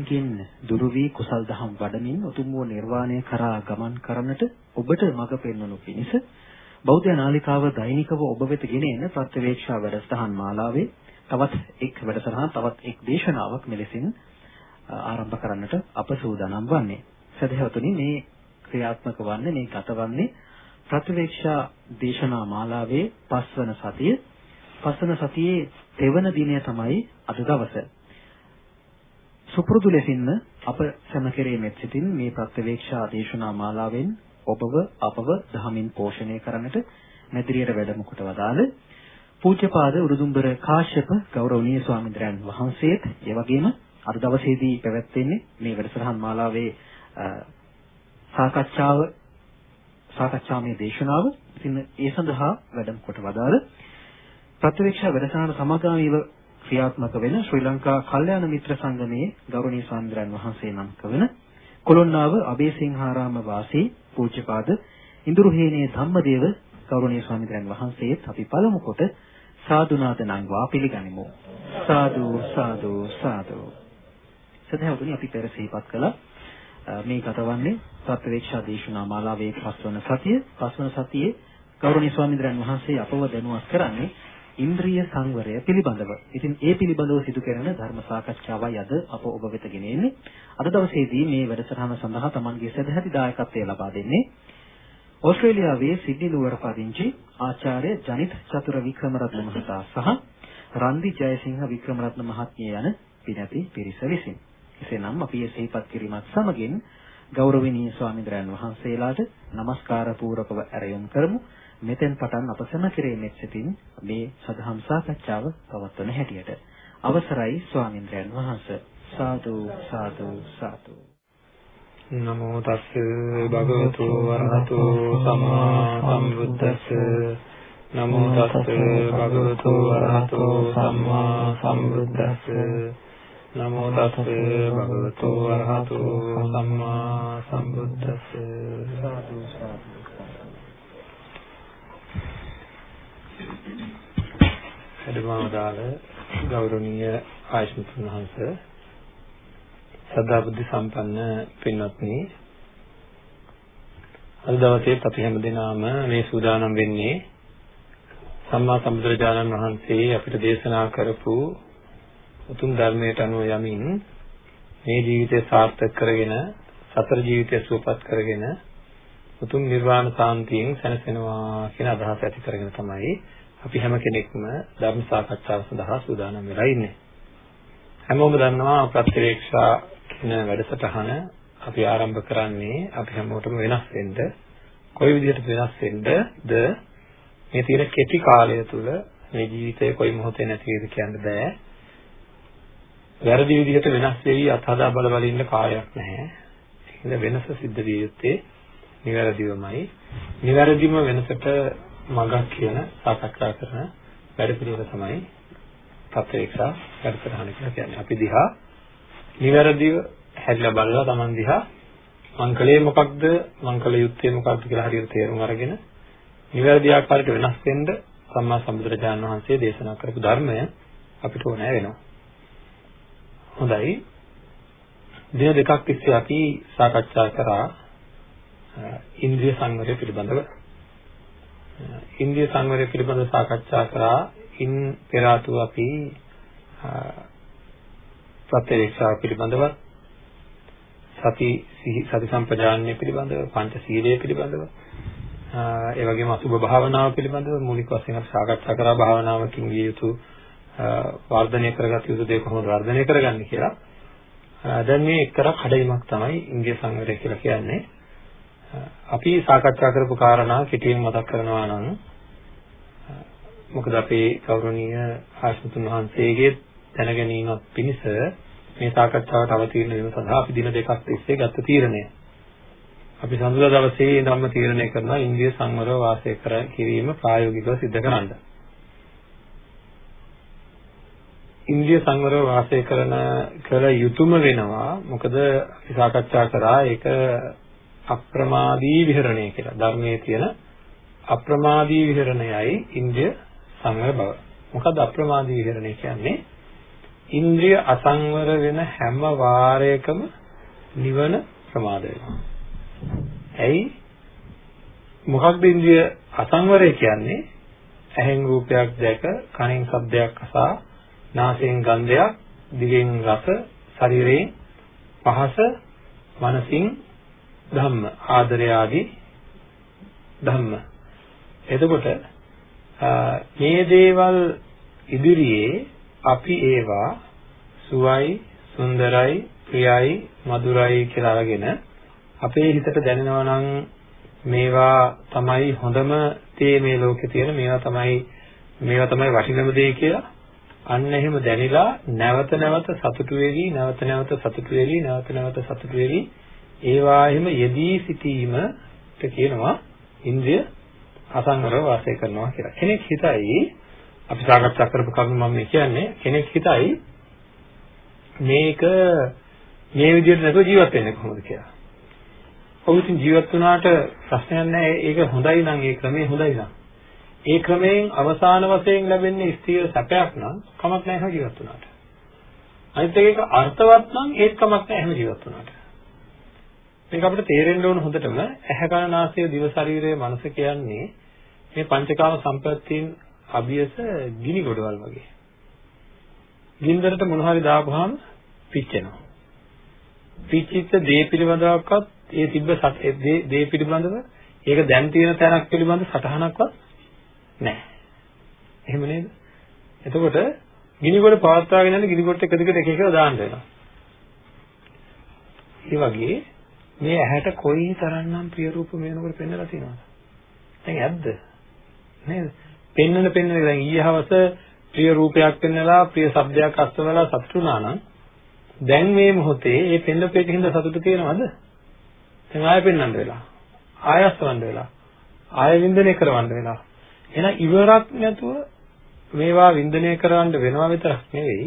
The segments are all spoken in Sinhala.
අකුසලයන්ගෙන් දුරු වී කුසල් දහම් වඩමින් උතුම් වූ නිර්වාණය කරා ගමන් කරන්නට ඔබට මඟ පෙන්වනු පිණිස බෞද්ධ නාලිකාව දෛනිකව ඔබ වෙත ගෙන එන ප්‍රත්‍යවේක්ෂා වැඩසටහන් මාලාවේ තවත් එක් වැඩසටහන තවත් එක් දේශනාවක් මෙලෙසින් ආරම්භ කරන්නට අප සූදානම් වන්නේ. සදහැවතුනි මේ ක්‍රියාත්මක වන්නේ මේ ගතවන්නේ ප්‍රතිවේක්ෂා දේශනා මාලාවේ පස්වන සතිය පස්වන සතියේ තෙවන දිනය තමයි අද දවස. සුපුරුදු ලෙසින්ම අප සැම කෙරෙහිමත් සිටින් මේ ප්‍රතිවේක්ෂා දේශනා මාලාවෙන් ඔබව අපව දහමින් පෝෂණය කරන්නට මැදිරියට වැඩම කොට වදාළ පූජ්‍යපාද උරුදුම්බර කාශ්‍යප ගෞරවනීය ස්වාමීන් වහන්සේත් ඒ වගේම අද දවසේදී පැවැත්වෙන්නේ මේ වැඩසටහන් මාලාවේ සාකච්ඡාව සාකච්ඡාමය දේශනාව. ඉතින් ඒ සඳහා වැඩම කොට වදාළ ප්‍රතිවේක්ෂා වැඩසටහන සමගාමීව ක්‍රියාත්මක වෙන ශ්‍රී ලංකා කල්යාණ මිත්‍ර සංගමයේ ගෞරවනීය ස්වාමීන් වහන්සේ නම් කවන කොළොන්නාව අබේසිංහාරාම වාසී පූජ්‍යපාද ඉඳුරුහේනේ ධම්මදේව ගෞරවනීය ස්වාමීන් වහන්සේත් අපි පළමු කොට සාදුනාද නංවා පිළිගනිමු. සාදු සාදු සාදු. සදහවතුනි අපි පෙර සිහිපත් කළා මේ ගතවන්නේ සත්‍යවේක්ෂා දේශනා මාලාවේ පස්වන සතිය පස්වන සතියේ ගෞරවනීය ස්වාමීන් වහන්සේ අපව දැනුවත් කරන්නේ ඉන්ද්‍රිය සංවරය පිළිබඳව. ඉතින් ඒ පිළිබඳව සිදු කරන ධර්ම සාකච්ඡාවයි අද අප ඔබ වෙත ගෙන එන්නේ. අද දවසේදී මේ වැඩසටහන සඳහා Tamanගේ සදැහැති දායකත්වය ලබා දෙන්නේ ඕස්ට්‍රේලියාවේ සිඩ්නි නුවර පදිංචි ආචාර්ය ජනිත් චතුර වික්‍රමරත්න මහතා සහ රන්දි ජයසිංහ වික්‍රමරත්න මහත්මිය යන පිනැති පිරිස විසින්. එසේනම් අපි මේ සිහිපත් කිරීමත් සමගින් ගෞරවනීය ස්වාමීන් වහන්සේලාට নমස්කාර පූරකව ඇරයුම් කරමු. මෙතෙන් පටන් අප සැම කෙරෙන්නේ සිටින් මේ සදහම් සාකච්ඡාව පවත්වන හැටියට. අවසරයි ස්වාමීන් වහන්සේ. සාදු සාදු සාදු. නමෝ තස්ස භගවතු වරහතෝ සම්මා සම්බුද්දස්ස නමෝ තස්ස භගවතු වරහතෝ සම්මා සම්බුද්දස්ස නමෝ තස්සේ භගවතු වරහතු සම්මා සම්බුද්දස්ස සාදු සාදු එදමාදාල ගෞරවනීය ආයෂ්මතුන් වහන්සේ සදා බුද්ධ සම්පන්න පින්වත්නි. අද දවසේ අපි හැමදෙනාම මේ සූදානම් වෙන්නේ සම්මා සම්බුදුරජාණන් වහන්සේ අපිට දේශනා කරපු උතුම් ධර්මයට අනුව යමින් මේ ජීවිතය සාර්ථක කරගෙන සතර ජීවිතය සුවපත් කරගෙන උතුම් නිර්වාණ සාන්තියෙන් සැනසෙනවා කියන අදහස ඇති කරගෙන තමයි අපි හැම කෙනෙක්ම ධර්ම සාකච්ඡාව සඳහා සූදානම් වෙලා ඉන්නේ. හැමෝම දන්නවා ප්‍රතිවේක්ෂා කියන වැඩසටහන අපි ආරම්භ කරන්නේ අපි හැමෝටම වෙනස් වෙන්න කොයි විදිහට වෙනස් වෙන්නද මේ තියෙන කෙටි කාලය තුල මේ ජීවිතේ කොයි මොහොතේ නැති වේද කියන්න බෑ. වැරදි විදිහට වෙනස් වෙවි අත්හදා බල බල ඉන්න කාර්යයක් නැහැ. ඒකද වෙනස සිද්ධ විය යුත්තේ නිවැරදිවමයි. නිවැරදිම වෙනසට මඟක් කියන සාකච්ඡා කරන වැඩ පිළිවෙල තමයි ප්‍රත්‍යක්ෂා වැඩසටහන කියලා කියන්නේ. අපි දිහා නිවැරදිව හැරිලා බලලා Taman දිහා මං කලේ මොකක්ද මං කල යුත්තේ මොකක්ද කියලා හරියට තේරුම් අරගෙන නිවැරදි ආකාරයට වෙනස් වෙන්න සම්මා සම්බුදුරජාණන් වහන්සේ දේශනා කරපු ධර්මය අපිට ඕනෑ වෙනවා. හොඳයි. දින දෙකක් තිස්සේ අපි සාකච්ඡා කරා ඉන්ද්‍රිය සංවරය පිළිබඳව. ඉන්ද්‍රිය සංවරය පිළිබඳව සාකච්ඡා කරා ඉන් පෙර අපි ප්‍රත්‍යක්ෂා පිළිබඳව සති සති සම්පජාන්‍ය පිළිබඳව පංච සීලය පිළිබඳව ඒ වගේම අසුභ භාවනාව පිළිබඳව මූලික වශයෙන් අපි සාකච්ඡා කරා භාවනාවකින් විය යුතු වර්ධනය කරගත යුතු දේ කොහොමද වර්ධනය කරගන්නේ කියලා. දැන් මේ එක්තරා කඩයිමක් තමයි ඉන්දිය සංවරය කියලා කියන්නේ. අපි සාකච්ඡා කරපු කාරණා කෙටියෙන් මතක් කරනවා නම් මොකද අපේ ගෞරවනීය ආශිතුන් වහන්සේගේ දැනගැනීමක් පිණිස මේ සාකච්ඡාවට අවතීර්ණ වීම සඳහා අපි දින දෙකක් තිස්සේ ගත්ත තීරණය. අපි සඳුදා දවසේ ඉඳන්ම තීරණය කරනවා ඉන්දිය සංවරව වාසය කර කිරීම ප්‍රායෝගිකව සිදු කරන්න. ඉන්ද්‍රිය සංවරව වාසය කරන කළ යුතුයම වෙනවා මොකද අපි සාකච්ඡා කරා ඒක අප්‍රමාදී විහරණය කියලා ධර්මයේ තියෙන අප්‍රමාදී විහරණයයි ඉන්ද්‍රිය සංවර බව. මොකද අප්‍රමාදී විහරණය කියන්නේ? ඉන්ද්‍රිය අසංවර වෙන හැම වාරයකම නිවන ප්‍රමාද වෙනවා. ඇයි? මොකක්ද ඉන්ද්‍රිය අසංවරය කියන්නේ? ඇහෙන් රූපයක් දැක, කනෙන් ශබ්දයක් අසා, නාසයෙන් ගන්ධයක්, දිවෙන් රස, ශරීරයෙන් පහස, මනසින් ධම්ම, ආදරය ආදී ධම්ම. එතකොට මේ දේවල් ඉදිරියේ අපි ඒවා සුවයි, සුන්දරයි, ප්‍රියයි, මధుරයි කියලා අරගෙන අපේ හිතට දැනෙනවා නම් මේවා තමයි හොඳම දේ මේ ලෝකේ තියෙන මේවා තමයි මේවා තමයි වටිනම දේ කියලා අන්න එහෙම දැනিলা නැවත නැවත සතුටු වෙවි නැවත නැවත සතුටු වෙවි නැවත නැවත සතුටු වෙවි ඒවා එහෙම යෙදී සිටීමට කියනවා ඉන්ද්‍රිය අසංවරව වාසය කරනවා කියලා. කෙනෙක් හිතයි අපි සාකච්ඡා කරපු කරුණ මම කියන්නේ කෙනෙක් හිතයි මේක මේ විදිහට නැතුව ජීවත් වෙන්නේ කොහොමද කියලා. ඔව් ඉතින් ජීවත් වුණාට ප්‍රශ්නයක් නැහැ. ඒක හොඳයි නම් ඒ ක්‍රමය හොඳයි නම්. ඒ ක්‍රමයෙන් අවසාන වශයෙන් ලැබෙන්නේ ස්ථීර සැපයක් නම් කමක් නැහැ ජීවත් වුණාට. අනිත් එක අර්ථවත් නම් ඒත් කමක් නැහැ එහෙම ජීවත් වුණාට. මේක අපිට තේරෙන්න ඕන හොඳටම ඇහැ කන නාසය දිව ශරීරය මනස කියන්නේ මේ පංචකාම සම්පත්තීන් අභියස ගිනි ගොඩවල් වගේ. ගින්දරට මොන හරි දාපුවාම පිච්චෙනවා. පිච්චිච්ච දේ පිළිබඳවක්වත් ඒ තිබ්බ දේ පිළිබඳව ඒක දැන් තියෙන තැනක් පිළිබඳ සටහනක්වත් නැහැ. එහෙම නේද? එතකොට ගිනි ගොඩ පවත්වාගෙන යන ගිනි ගොඩට එක දිගට එක එක දාන්න වෙනවා. ඒ වගේ මේ ඇහැට කොයි තරම්නම් ප්‍රිය රූප මේනකොට පෙන්වලා තියෙනවද? දැන් ඇද්ද? නේද? පෙන්වන පෙන්වන දැන් ඊයේ හවස ප්‍රිය රූපයක් පෙන්වලා ප්‍රිය ශබ්දයක් අස්වලා සතුටු වුණා නම් දැන් මේ මොහොතේ මේ පෙන්වපේක හින්දා සතුටු තියෙනවද? දැන් ආයෙ පෙන්වන්න වෙලා. ආයෙ අස්වන්න වෙලා. ආයෙ වින්දනය කරවන්න වෙලා. එහෙනම් ඉවරක් නැතුව මේවා වින්දනය කරවන්න වෙනවා විතරක් නෙවෙයි.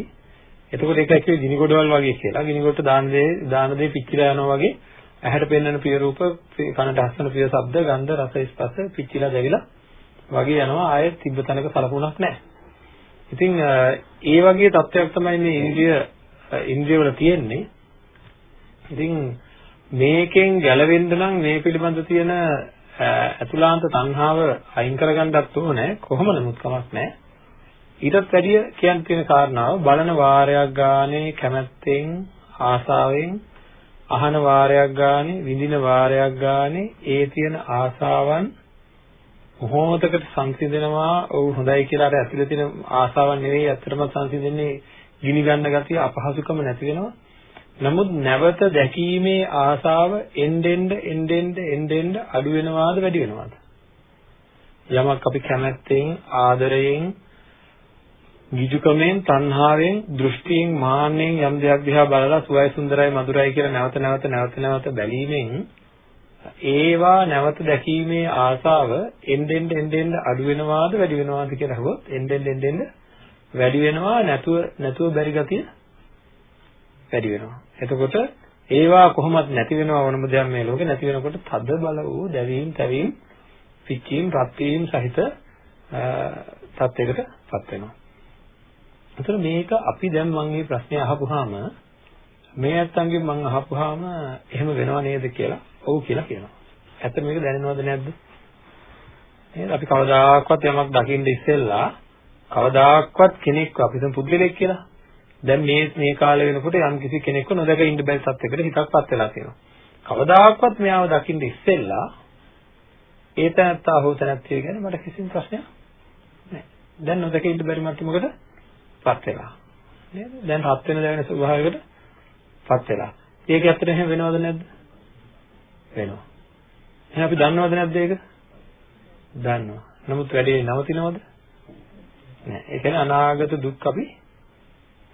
එතකොට ඒක ඇක්චුලි ගිනි ගොඩවල් වගේ කියලා. ගිනි ගොඩට දාන දේ දාන දේ පිච්චිලා යනවා වගේ ඇහැට පෙන්වන ප්‍රිය රූප, කනට අස්සන ප්‍රිය ශබ්ද, ගන්ධ, රස, ස්පර්ශ පිච්චිලා දැවිලා වගේ යනවා. ආයෙත් තිබ්බ තැනක සලකුණක් නැහැ. ඉතින් ඒ වගේ තත්ත්වයක් තමයි මේ ඉන්ද්‍රිය ඉන්ද්‍රිය වල තියෙන්නේ. ඉතින් මේකෙන් ගැලවෙන්න නම් මේ පිළිබඳ තියෙන අතුලාන්ත තණ්හාව අයින් කරගන්නත් ඕනේ. කොහොම නමුත් කමක් නැහැ. ඊටත් වැඩිය කියන්න තියෙන කාරණාව බලන වාරයක් ගානේ කැමැත්තෙන් ආසාවෙන් අහන වාරයක් ගානේ විඳින වාරයක් ගානේ ඒ තියෙන ආසාවන් මොහොතකට සංසිඳනවා. ඔව් හොඳයි කියලා අර ඇතුලේ තියෙන ආසාවන් නෙවෙයි ඇත්තටම සංසිඳෙන්නේ ගිනි ගන්න ගතිය අපහසුකම නැති වෙනවා. නමුත් නැවත දැකීමේ ආසාව එන්නෙන්ද එන්නෙන්ද එන්නෙන්ද අඩු වෙනවාද වැඩි වෙනවාද? යමක් අපි කැමැත්තෙන් ආදරයෙන් ගිජුකමෙන් තණ්හාවෙන් දෘෂ්ටියෙන් මාන්නෙන් යම් දෙයක් දිහා බලලා සුවයි සුන්දරයි මధుරයි කියලා නැවත නැවත නැවත නැවත බැලීමෙන් ඒවා නැවත දැකීමේ ආසාව එන්නෙන් එන්නෙන් අඩු වෙනවාද වැඩි වෙනවාද කියලා අහුවොත් එන්නෙන් එන්නෙන් වැඩි වෙනවා නැතුව නැතුව බැරි ගතිය වැඩි වෙනවා. එතකොට ඒවා කොහොමත් නැති වෙනව වුණම දෙයක් මේ ලෝකේ නැති වෙනකොට තද බල වූ දැවීම්, තැවීම්, පිච්චීම්, රත් වීම සහිත තත්යකටපත් වෙනවා. ඒතර මේක අපි දැන් මම මේ ප්‍රශ්නේ අහපුවාම මේ අත්තන්ගෙන් මම අහපුවාම එහෙම වෙනව නේද කියලා ඔව් කියලා කියනවා. ඇත්ත මේක දැනෙනවද නැද්ද? නේද? අපි කවදාකවත් යමක් දකින්න ඉස්සෙල්ලා කවදාකවත් කෙනෙක් අපි හිතමු පුද්ගලෙක් කියලා. දැන් මේ මේ කාලේ වෙනකොට යම් කිසි කෙනෙක්ව නොදක ඉන්න බැරි තත්යකට හිතක්පත් වෙලා තියෙනවා. කවදාකවත් මෙයාව දකින්න ඉස්සෙල්ලා ඒ තැනත්තා හෝ තැනත්තිය ගැන මට කිසිම ප්‍රශ්නයක් නැහැ. දැන් නොදක ඉන්න බැරි මට්ටමකට පත් වෙලා. නේද? දැන් රත් වෙන දැවෙන ස්වභාවයකට පත් වෙලා. ඒක ඇත්තට එහෙම වෙනවද නැද්ද? වෙනවා. එහෙනම් අපි දන්නවද නැද්ද ඒක? දන්නවා. නමුත් වැඩේ නවතිනවද? නෑ. ඒ කියන්නේ අනාගත දුක් අපි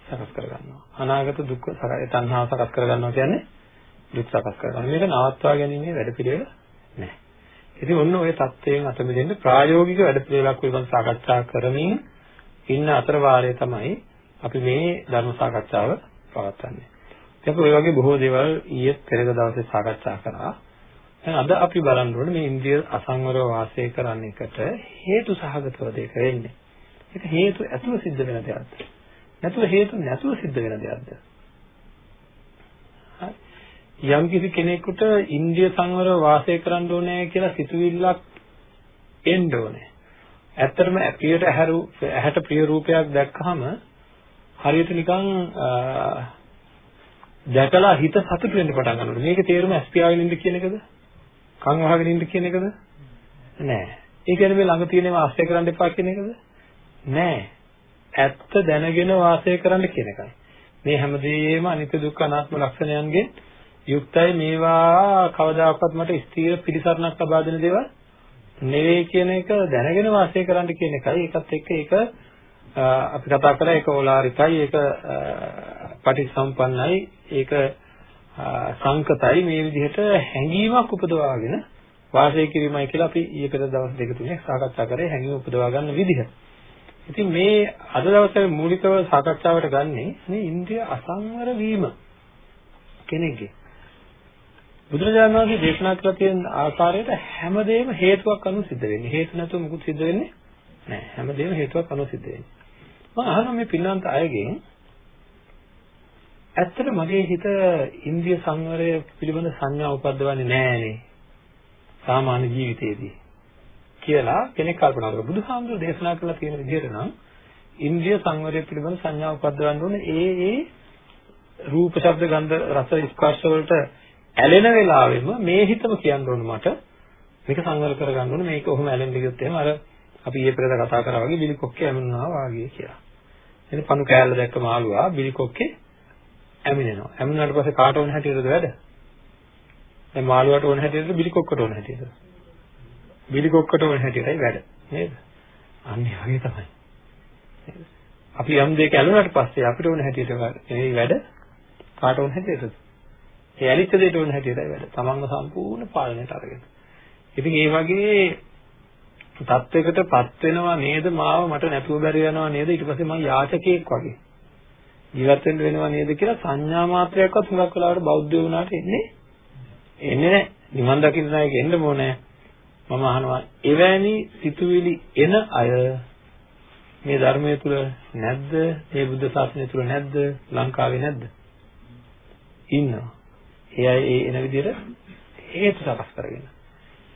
සකස් කරගන්නවා. අනාගත දුක් තණ්හාව සකස් කරගන්නවා කියන්නේ දුක් සකස් කරගන්න. මේක නවත්වා ගැනීමේ වැඩපිළිවෙල නෑ. ඉතින් ඔන්න ඔය தත්වයෙන් අත මෙදෙන්න ප්‍රායෝගික වැඩපිළිවෙලක් පිළිබඳව සාකච්ඡා කරමින් ඉන්න අතර වාරයේ තමයි අපි මේ ධර්ම සාකච්ඡාව පවත්වන්නේ. ඉතින් අපි ওই වගේ බොහෝ දේවල් ඊයේ පෙරේද දවසේ සාකච්ඡා කරා. දැන් අද අපි බලන්න ඕනේ මේ ඉන්ද්‍රිය අසංවරව වාසය කරන එකට හේතු සහගතව දෙක වෙන්නේ. ඒක හේතු ඇතුව සිද්ධ වෙන දෙයක්ද? නැතුව හේතු නැතුව සිද්ධ වෙන දෙයක්ද? යම් කිසි කෙනෙකුට ඉන්ද්‍රිය සංවරව වාසය කරන්න ඕනේ කියලා සිතුවිල්ලක් එන්න ඕනේ. ඇත්තටම ප්‍රියට ඇහැට ප්‍රිය රූපයක් දැක්කහම හරියට නිකන් දැකලා හිත සතුට වෙන්න පටන් ගන්නවා. මේකේ තේරුම ඇස්පියාවෙන් ඉන්න කියන එකද? කන් වහගෙන ඉන්න කියන එකද? නෑ. ඒ කියන්නේ මේ ළඟ තියෙනවා ආශ්‍රය කරන්න එපා කියන එකද? නෑ. ඇත්ත දැනගෙන වාසය කරන්න කියන එකයි. මේ හැමදේම අනිත්‍ය දුක්ඛ අනාත්ම ලක්ෂණයන්ගෙන් යුක්තයි මේවා කවදාකවත් මට ස්ථීර පිළිසරණක් ලබා දෙන දේවල් නෙවෙයි කියන එක දැනගෙන වාසය කරන්න කියන එකයි. ඒකත් එක්ක ඒක අපි කතා කරා ඒක ඕලාරිකයි ඒක පටිසම්පන්නයි ඒක සංකතයි මේ විදිහට හැඟීමක් උපදවාගෙන වාසය කිරීමයි කියලා අපි ඊයේ පෙර දවස් දෙක තුනේ සාකච්ඡා කරේ හැඟීම උපදවා ගන්න විදිහ. ඉතින් මේ අද දවසේ මූලිකව සාකච්ඡාවට ගන්නේ මේ ඉන්ද්‍රිය අසංවර වීම කෙනෙක්ගේ. බුදුරජාණන් වහන්සේ දේශනා කළ තියෙන ආකාරයට හැමදේම හේතුවක් අනුව සිද්ධ වෙන්නේ. හේතු නැතුව මුකුත් සිද්ධ වෙන්නේ නැහැ. හැමදේම හේතුවක් අනුව සිද්ධ වෙන්නේ. මම අහනවා මේ පින්නන්ත අයගෙන් ඇත්තට මගේ හිත ඉන්ද්‍රිය සංවරය පිළිබඳ සංඥා උපද්දවන්නේ නැහැනේ. සාමාන්‍ය ජීවිතයේදී කියලා කෙනෙක් කල්පනා කරා. බුදුහාමුදුරු දේශනා කළා තියෙන විදිහට නම් ඉන්ද්‍රිය සංවරය පිළිබඳ සංඥා උපද්දවන්න ඕනේ ඒ ඒ රූප, ශබ්ද, ගන්ධ, රස, ස්පර්ශ වලට ඇලෙන වෙලාවෙම මේ හිතම කියන්න ඕන මට මේක සංවර කරගන්න ඕනේ මේක ඔහොම ඇලෙන්න ගියොත් එහෙම අර අපි ඊයේ පෙරේද කතා කරා වගේ බිලි කොක්කේ ඇමුණා වාගේ කියලා. එනේ පණු කෑල්ල දැක්ක මාළුවා බිලි කොක්කේ ඇමිනෙනවා. ඇමුණාට පස්සේ කාට ඕන හැටියටද වැඩ? දැන් මාළුවාට ඕන හැටියටද බිලි කොක්කට ඕන හැටියටද? බිලි කොක්කට ඕන හැටියටයි වැඩ. නේද? අන්න ඒ වගේ තමයි. අපි යම් දෙයක ඇලුනට පස්සේ අපිට ඕන හැටියට නෙවෙයි වැඩ කාට ඕන හැටියටද? ඒ ඇලිච්ච දෙයට ඕන හැටියටයි වැඩ. තමන්ව සම්පූර්ණ පාලනයට අරගෙන. ඉතින් ඒ වගේ තත්වයකටපත් වෙනවා නේද මාව මට නැතුව බැරි යනවා නේද ඊට පස්සේ මම යාචකයෙක් වගේ ජීවත් වෙන්න වෙනවා නේද කියලා සංඥා මාත්‍රයක්වත් හුඟක් වෙලාවට බෞද්ධ වුණාට එන්නේ එන්නේ නැහැ. නිවන් දකින්න නැයක එන්න ඕනේ. මම අහනවා එවැනි සිතුවිලි එන අය මේ ධර්මයේ තුල නැද්ද? මේ බුද්ධ ශාසනය තුල නැද්ද? ලංකාවේ නැද්ද? ඉන්නවා. ඒ අය ඒ එන විදිහට හේතු සකස් කරගෙන.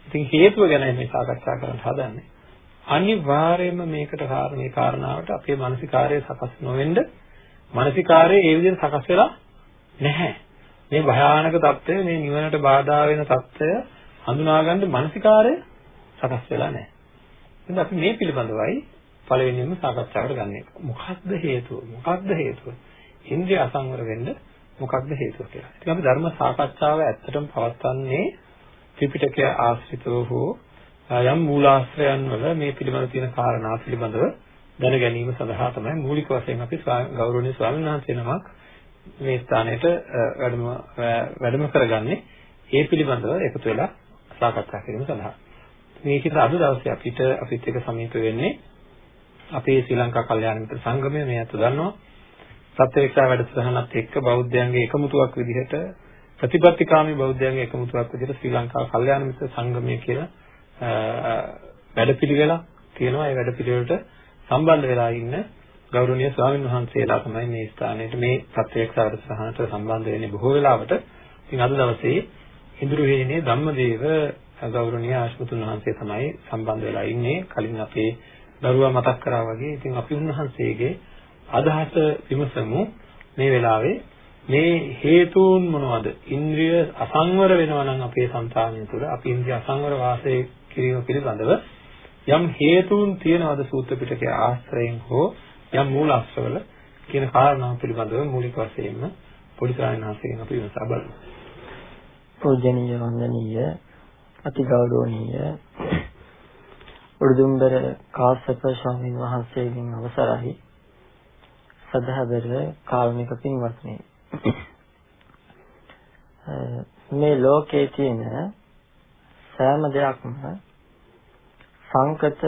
ඉතින් හේතුව ගැන මේ සාකච්ඡා කරන්න හදන්නේ. අනිවාර්යයෙන්ම මේකට කාරණේ කාරණාවට අපේ මානසිකාරය සකස් නොවෙන්න මානසිකාරය ඒ විදිහට සකස් වෙලා නැහැ. මේ භයානක தত্ত্বය මේ නිවනට බාධා වෙන தত্ত্বය හඳුනාගන්න මානසිකාරය සකස් වෙලා නැහැ. ඉතින් අපි මේ පිළිබඳවයි පළවෙනිම සාකච්ඡාවට ගන්න එක. මොකක්ද හේතුව? මොකක්ද හේතුව? ඉන්ද්‍රිය අසංවර වෙන්න මොකක්ද හේතුව කියලා. ඉතින් අපි ධර්ම සාකච්ඡාව ඇත්තටම පවත්වන්නේ ත්‍රිපිටකය ආශ්‍රිතව හෝ යම් මූලාශ්‍රයන් වල මේ පිළිබඳ තියෙන කාරණා පිළිබඳව දැන ගැනීම සඳහා තමයි මූලික වශයෙන් අපි ගෞරවනීය ස්වාමීන් වහන්සේ නමක් මේ ස්ථානයට වැඩම වැඩම කරගන්නේ ඒ පිළිබඳව එකතු වෙලා සාකච්ඡා කිරීම සඳහා. මේකිට අද දවසේ අපිට අපිත් එක්ක සමීප වෙන්නේ අපේ ශ්‍රී ලංකා කල්යාණ මිත්‍ර සංගමය මේ අත දන්නවා. සත්‍යවික්ෂා වැඩසටහනත් එක්ක බෞද්ධයන්ගේ එකමුතුවක් විදිහට ප්‍රතිපත්තිකාමී බෞද්ධයන්ගේ එකමුතුවක් විදිහට ශ්‍රී ලංකා කල්යාණ මිත්‍ර සංගමය කියලා වැඩපිළිවෙලක් තියෙනවා. ඒ වැඩපිළිවෙලට සම්බන්ධ වෙලා ඉන්න ගෞරවනීය ස්වාමින් වහන්සේලා තමයි මේ ස්ථානයේ මේ ප්‍රත්‍යක්ෂ වැඩසටහනට සම්බන්ධ වෙන්නේ බොහෝ වෙලාවට. ඉතින් අද දවසේ ඉඳුරු හේනේ ධම්මදේව ගෞරවනීය ආශිර්වාදුන් වහන්සේ තමයි සම්බන්ධ වෙලා ඉන්නේ. කලින් අපේ දරුවා මතක් කරා වගේ ඉතින් අපි උන්වහන්සේගේ අදහස විමසමු මේ වෙලාවේ මේ හේතුන් මොනවද? ඉන්ද්‍රිය අසංවර වෙනවා නම් අපේ సంతානය තුළ අපි ඉන්ද්‍රිය අසංවර වාසය කිරීම පිළිබඳව යම් හේතුන් තියනවාද සූත්‍ර පිටකයේ ආශ්‍රයෙන් හෝ යම් මූලාශ්‍රවල කියන කාරණා පිළිබඳව මූලික වශයෙන්ම පොඩි සායනාසයෙන් අපි විමසා බලමු. පූජනීය වන්දනීය අතිගෞරවනීය උඩුදුම්බර කාශ්‍යප ස්වාමීන් වහන්සේගෙන් අවසරයි සදහදර කාරුණික පින්වත්නි මේ ලෝකයේ තියෙන සෑම දෙයක්ම සංකත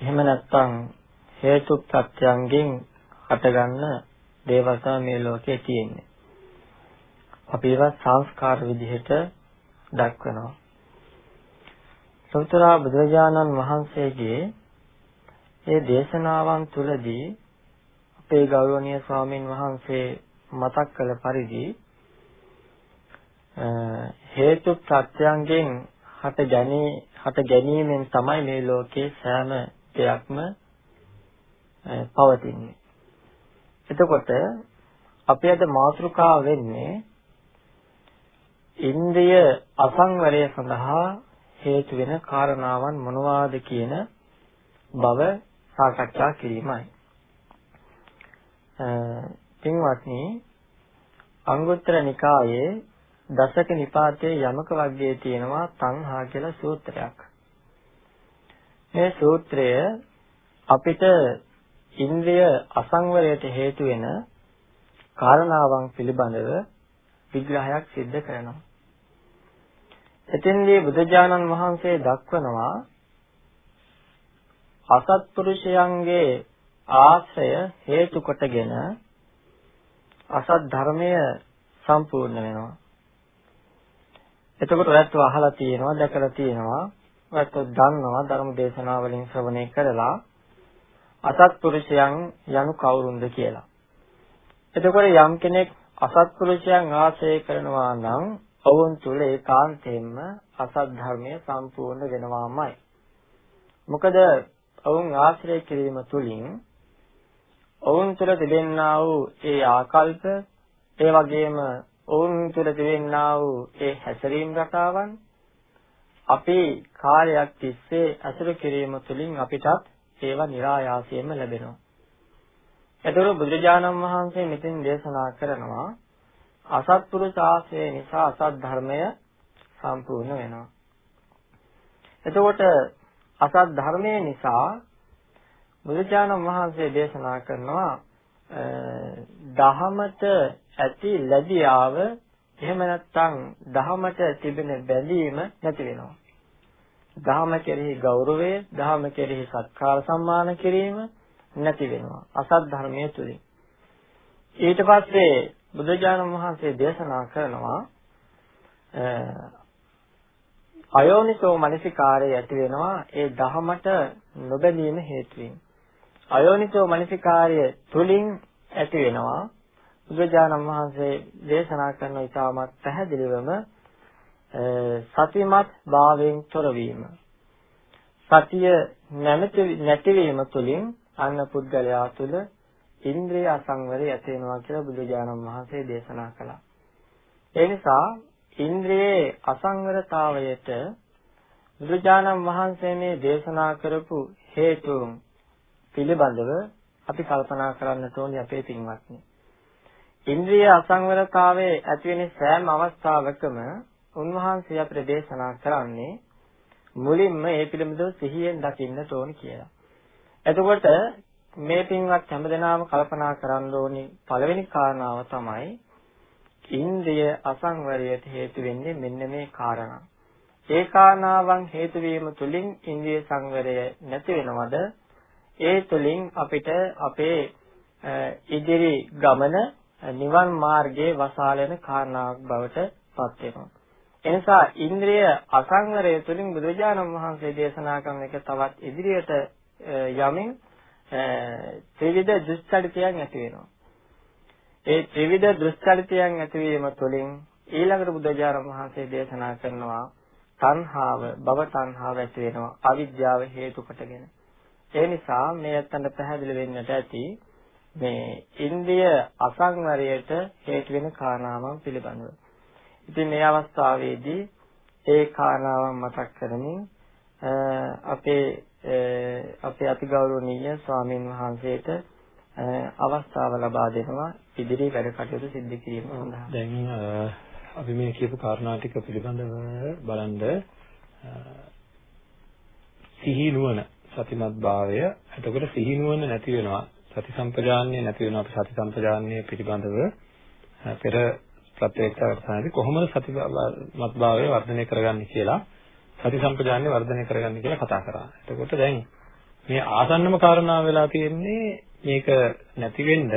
එහෙම නැත්නම් හේතු ප්‍රත්‍යයන්ගෙන් හටගන්න දේවල් තමයි මේ ලෝකේ තියෙන්නේ. අපි ඒවා සංස්කාර විදිහට දක්වනවා. සෞතර බුදුරජාණන් වහන්සේගේ ඒ දේශනාවන් තුළදී අපේ ගෞරවනීය ස්වාමින් වහන්සේ මතක් කළ පරිදි හේතු ප්‍රත්‍යයන්ගෙන් හට ගැනී හට ගැනීමෙන් තමයි මේ ලෝකේ සෑම දෙයක්ම පවතින්නේ. එතකොට අපි අද මාතෘකාව වෙන්නේ ඉන්ද්‍රිය අසංවරය සඳහා හේතු වෙන කාරණාවන් මොනවාද කියන බව සාකච්ඡා කිරීමයි. පින්වත්නි අංගුත්තර නිකායේ දසක නිපාතයේ යමක වර්ගයේ තියෙනවා තණ්හා කියලා සූත්‍රයක්. මේ සූත්‍රය අපිට ඉන්ද්‍රිය අසංවරයට හේතු වෙන කාරණාවන් පිළිබඳව විග්‍රහයක් සිද්ධ කරනවා. එතෙන්දී බුදුජානන් වහන්සේ දක්වනවා අසත්පුරුෂයන්ගේ ආශ්‍රය හේතු කොටගෙන අසත් ධර්මය සම්පූර්ණ වෙනවා. එතකොට ඔයත් අහලා තියෙනවා දැකලා තියෙනවා ඔයත් දන්නවා ධර්ම දේශනා වලින් ශ්‍රවණය කරලා අසත්පුරුෂයන් යනු කවුරුන්ද කියලා. එතකොට යම් කෙනෙක් අසත්පුරුෂයන් ආශ්‍රය කරනවා නම් ඔවුන් තුල ඒකාන්තයෙන්ම අසත් ධර්මය සම්පූර්ණ වෙනවාමයි. මොකද ඔවුන් ආශ්‍රය කිරීම තුලින් ඔවුන් තුල තිබෙනා වූ ඒ ආකල්ප ඒ වගේම ඔවුන් තුල තිබෙනා වූ ඒ හැසිරීම් රටාවන් අපි කාලයක් තිස්සේ අසුර කිරීම තුළින් අපිටත් ඒවා નિરાයාසයෙන්ම ලැබෙනවා. එතකොට බුදුරජාණන් වහන්සේ මෙතෙන් දේශනා කරනවා අසත්පුරුෂ ආශ්‍රය නිසා අසත් ධර්මය සම්පූර්ණ වෙනවා. එතකොට අසත් ධර්මයේ නිසා බුදුචානන් වහන්සේ දේශනා කරනවා දහමට ඇති ලැබියාව එහෙම නැත්නම් දහමට තිබෙන බැඳීම නැති වෙනවා. දහම කෙරෙහි ගෞරවය, දහම කෙරෙහි සත්කාර සම්මාන කිරීම නැති වෙනවා. අසත් ධර්මයේ තුලින්. ඊට පස්සේ බුදුජානක මහන්සේ දේශනා කරනවා අයෝනිසෝ මනසිකාරය ඇති වෙනවා ඒ දහමට නොබැඳීම හේතුවෙන්. අයෝනිසෝ මනසිකාරය තුලින් ඇති වෙනවා බුදුජානක මහන්සේ දේශනා කරන ඉතාමත් පැහැදිලිවම සතිමත් භාවයෙන් තොරවීම. සතිය නැමැති නැතිවීම තුලින් අන්න පුද්ගලයා තුළ ඉන්ද්‍රිය අසංවරය ඇති වෙනවා කියලා බුදුජානක මහන්සේ දේශනා කළා. ඒ නිසා ඉන්ද්‍රියේ අසංවරතාවයට බුදුජානක වහන්සේ මේ දේශනා කරපු හේතුන් පිළිබඳව අපි කල්පනා කරන්නට ඕනේ අපේ පින්වත්නි. ඉන්ද්‍රිය අසංවරතාවයේ ඇති වෙන සෑම අවස්ථාවකම උන්වහන්සේ අපිට දේශනා කරන්නේ මුලින්ම ඒ පිළිබඳව සිහියෙන් දකින්නට ඕන කියලා. එතකොට මේ පින්වත් හැමදෙනාම කල්පනා කරන්න ඕනි පළවෙනි කාරණාව තමයි ඉන්ද්‍රිය අසංවරයට හේතු වෙන්නේ මෙන්න මේ කාරණා. ඒ කාරණාවන් හේතු වීම තුලින් ඉන්ද්‍රිය සංවරය නැති වෙනවද? ඒ තුලින් අපිට අපේ ඉදිරි ගමන නිවන් මාර්ගයේ වසාලන කාරණාවක් බවට පත් වෙනවා. එනිසා ඉන්ද්‍රිය අසංවරය තුලින් බුදුජානක මහන්සේ දේශනා කරන එක තවත් ඉදිරියට යමින් ත්‍රිවිධ දුස්චරිතයන් ඇති වෙනවා. ඒ ත්‍රිවිධ දුස්චරිතයන් ඇතිවීම තුළින් ඊළඟට බුදුජානක මහන්සේ දේශනා කරනවා තණ්හාව, භව තණ්හාව ඇති වෙනවා අවිද්‍යාව හේතු කොටගෙන. ඒ නිසා මේ අතන පැහැදිලි වෙන්නට ඇති මේ ඉන්ද්‍රිය අසංවරයට හේතු වෙන කාරණාවන් පිළිබඳව. ඉතින් මේ අවස්ථාවේදී ඒ කාරණාවන් මතක් කරමින් අපේ අපේ අතිගෞරවනීය ස්වාමින් වහන්සේට අවස්ථාව ලබා දෙනවා ඉදිරි වැඩ කටයුතු සිදු කිරීම සඳහා. දැන් අපි මේ කියපු කාරණා ටික පිළිබඳව බලන්න සිහි නුවණ සතිමත් භාවය එතකොට සිහි නුවණ නැති වෙනවා සති සම්පජාන්නේ නැති වෙනවා අපි සති සම්පජාන්නේ පිළිබඳව පෙර ප්‍රත්‍යක්ෂ අවස්ථාවේදී කොහොමද සතිමත් භාවය වර්ධනය කරගන්නේ කියලා සති සම්පජාන්නේ වර්ධනය කරගන්න කියලා කතා කරා. එතකොට දැන් මේ ආසන්නම කාරණා වෙලා තියෙන්නේ මේක නැති වෙන්න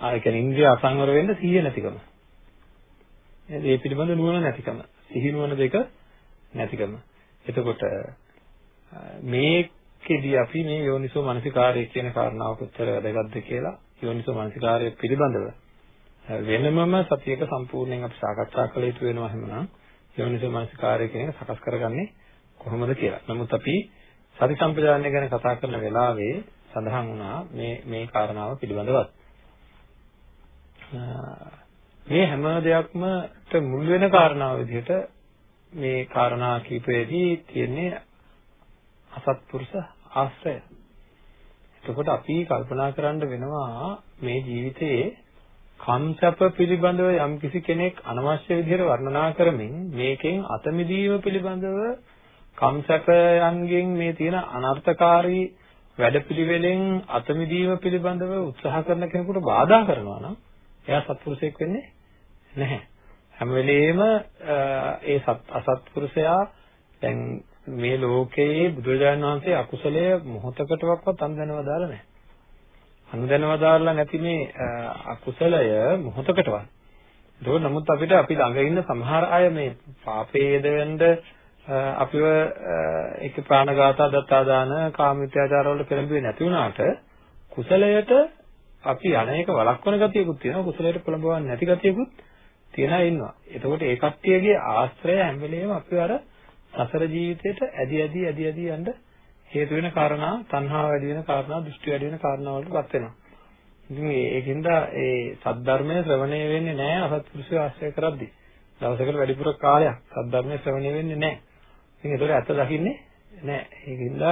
ආ කියන්නේ ඉන්ද්‍රිය අසංවර වෙන්න සිහිය නැතිකම. ඒ පිළිබඳ නුවණ නැතිකම. සිහි නුවණ දෙක නැතිකම. එතකොට මේ ඒකෙදී අපි මේ යෝනිසෝ මනසිකාරය කියන කාරණාව කොච්චර වැදගත්ද කියලා යෝනිසෝ මනසිකාරය පිළිබඳව වෙනමම සතියක සම්පූර්ණයෙන් අපි සාකච්ඡා කළ යුතු වෙනවා එහෙමනම් යෝනිසෝ මනසිකාරය කියන එක සකස් කරගන්නේ කොහොමද කියලා. නමුත් අපි සති සම්පජානනය ගැන කතා කරන වෙලාවේ සඳහන් වුණා මේ මේ කාරණාව පිළිබඳවත්. මේ හැම දෙයක්ම මුල් වෙන කාරණාව විදිහට මේ කාරණා කීපයේදී තියෙන්නේ අසත්පුරුෂ ආශ්‍රය. එතකොට අපි කල්පනා කරන්න වෙනවා මේ ජීවිතයේ කම්සප පිළිබඳව යම්කිසි කෙනෙක් අනවශ්‍ය විදිහට වර්ණනා කරමින් මේකෙන් අත මිදීම පිළිබඳව කම්සපයන්ගෙන් මේ තියෙන අනර්ථකාරී වැඩපිළිවෙලෙන් අත මිදීම පිළිබඳව උත්සාහ කරන කෙනෙකුට බාධා කරනවා නම් එයා සත්පුරුෂයෙක් වෙන්නේ නැහැ. හැම වෙලෙම ඒ අසත්පුරුෂයා දැන් මේ ලෝකයේ බුදුරජාණන් වහන්සේ අකුසලය මොහොතකටවත් අන්දනව දාලා නැහැ. අන්දනව දාලා නැති මේ අකුසලය මොහොතකටවත්. ඒක නමුත් අපිට අපි ළඟ ඉන්න සමහර අය මේ පාපේ යෙදෙන්න අපිව ඒක ප්‍රාණඝාත දත්තා දාන කාමීත්‍යාචාර වලට පෙළඹෙන්නේ නැති වුණාට කුසලයට අපි අනේක වළක්වන ගතියකුත් තියෙනවා කුසලයට පෙළඹවන්නේ නැති ගතියකුත් තියලා ඉන්නවා. එතකොට ඒ කට්ටියගේ ආශ්‍රය හැම වෙලේම අපිව අර සසර ජීවිතේට ඇදි ඇදි ඇදි ඇදි යන්න හේතු වෙන කාරණා, තණ්හාව වැඩි වෙන කාරණා, දෘෂ්ටි වැඩි වෙන කාරණා වලටපත් වෙනවා. ඉතින් ඒකින්ද ඒ සද්ධර්මයේ ශ්‍රවණය වෙන්නේ නැහැ අසත්පුරුෂය ආශ්‍රය කරද්දී. දවසකට වැඩිපුර කාලයක් සද්ධර්මයේ ශ්‍රවණය වෙන්නේ නැහැ. ඉතින් ඒතකොට ඇත්ත දකින්නේ නැහැ. ඒකින්ද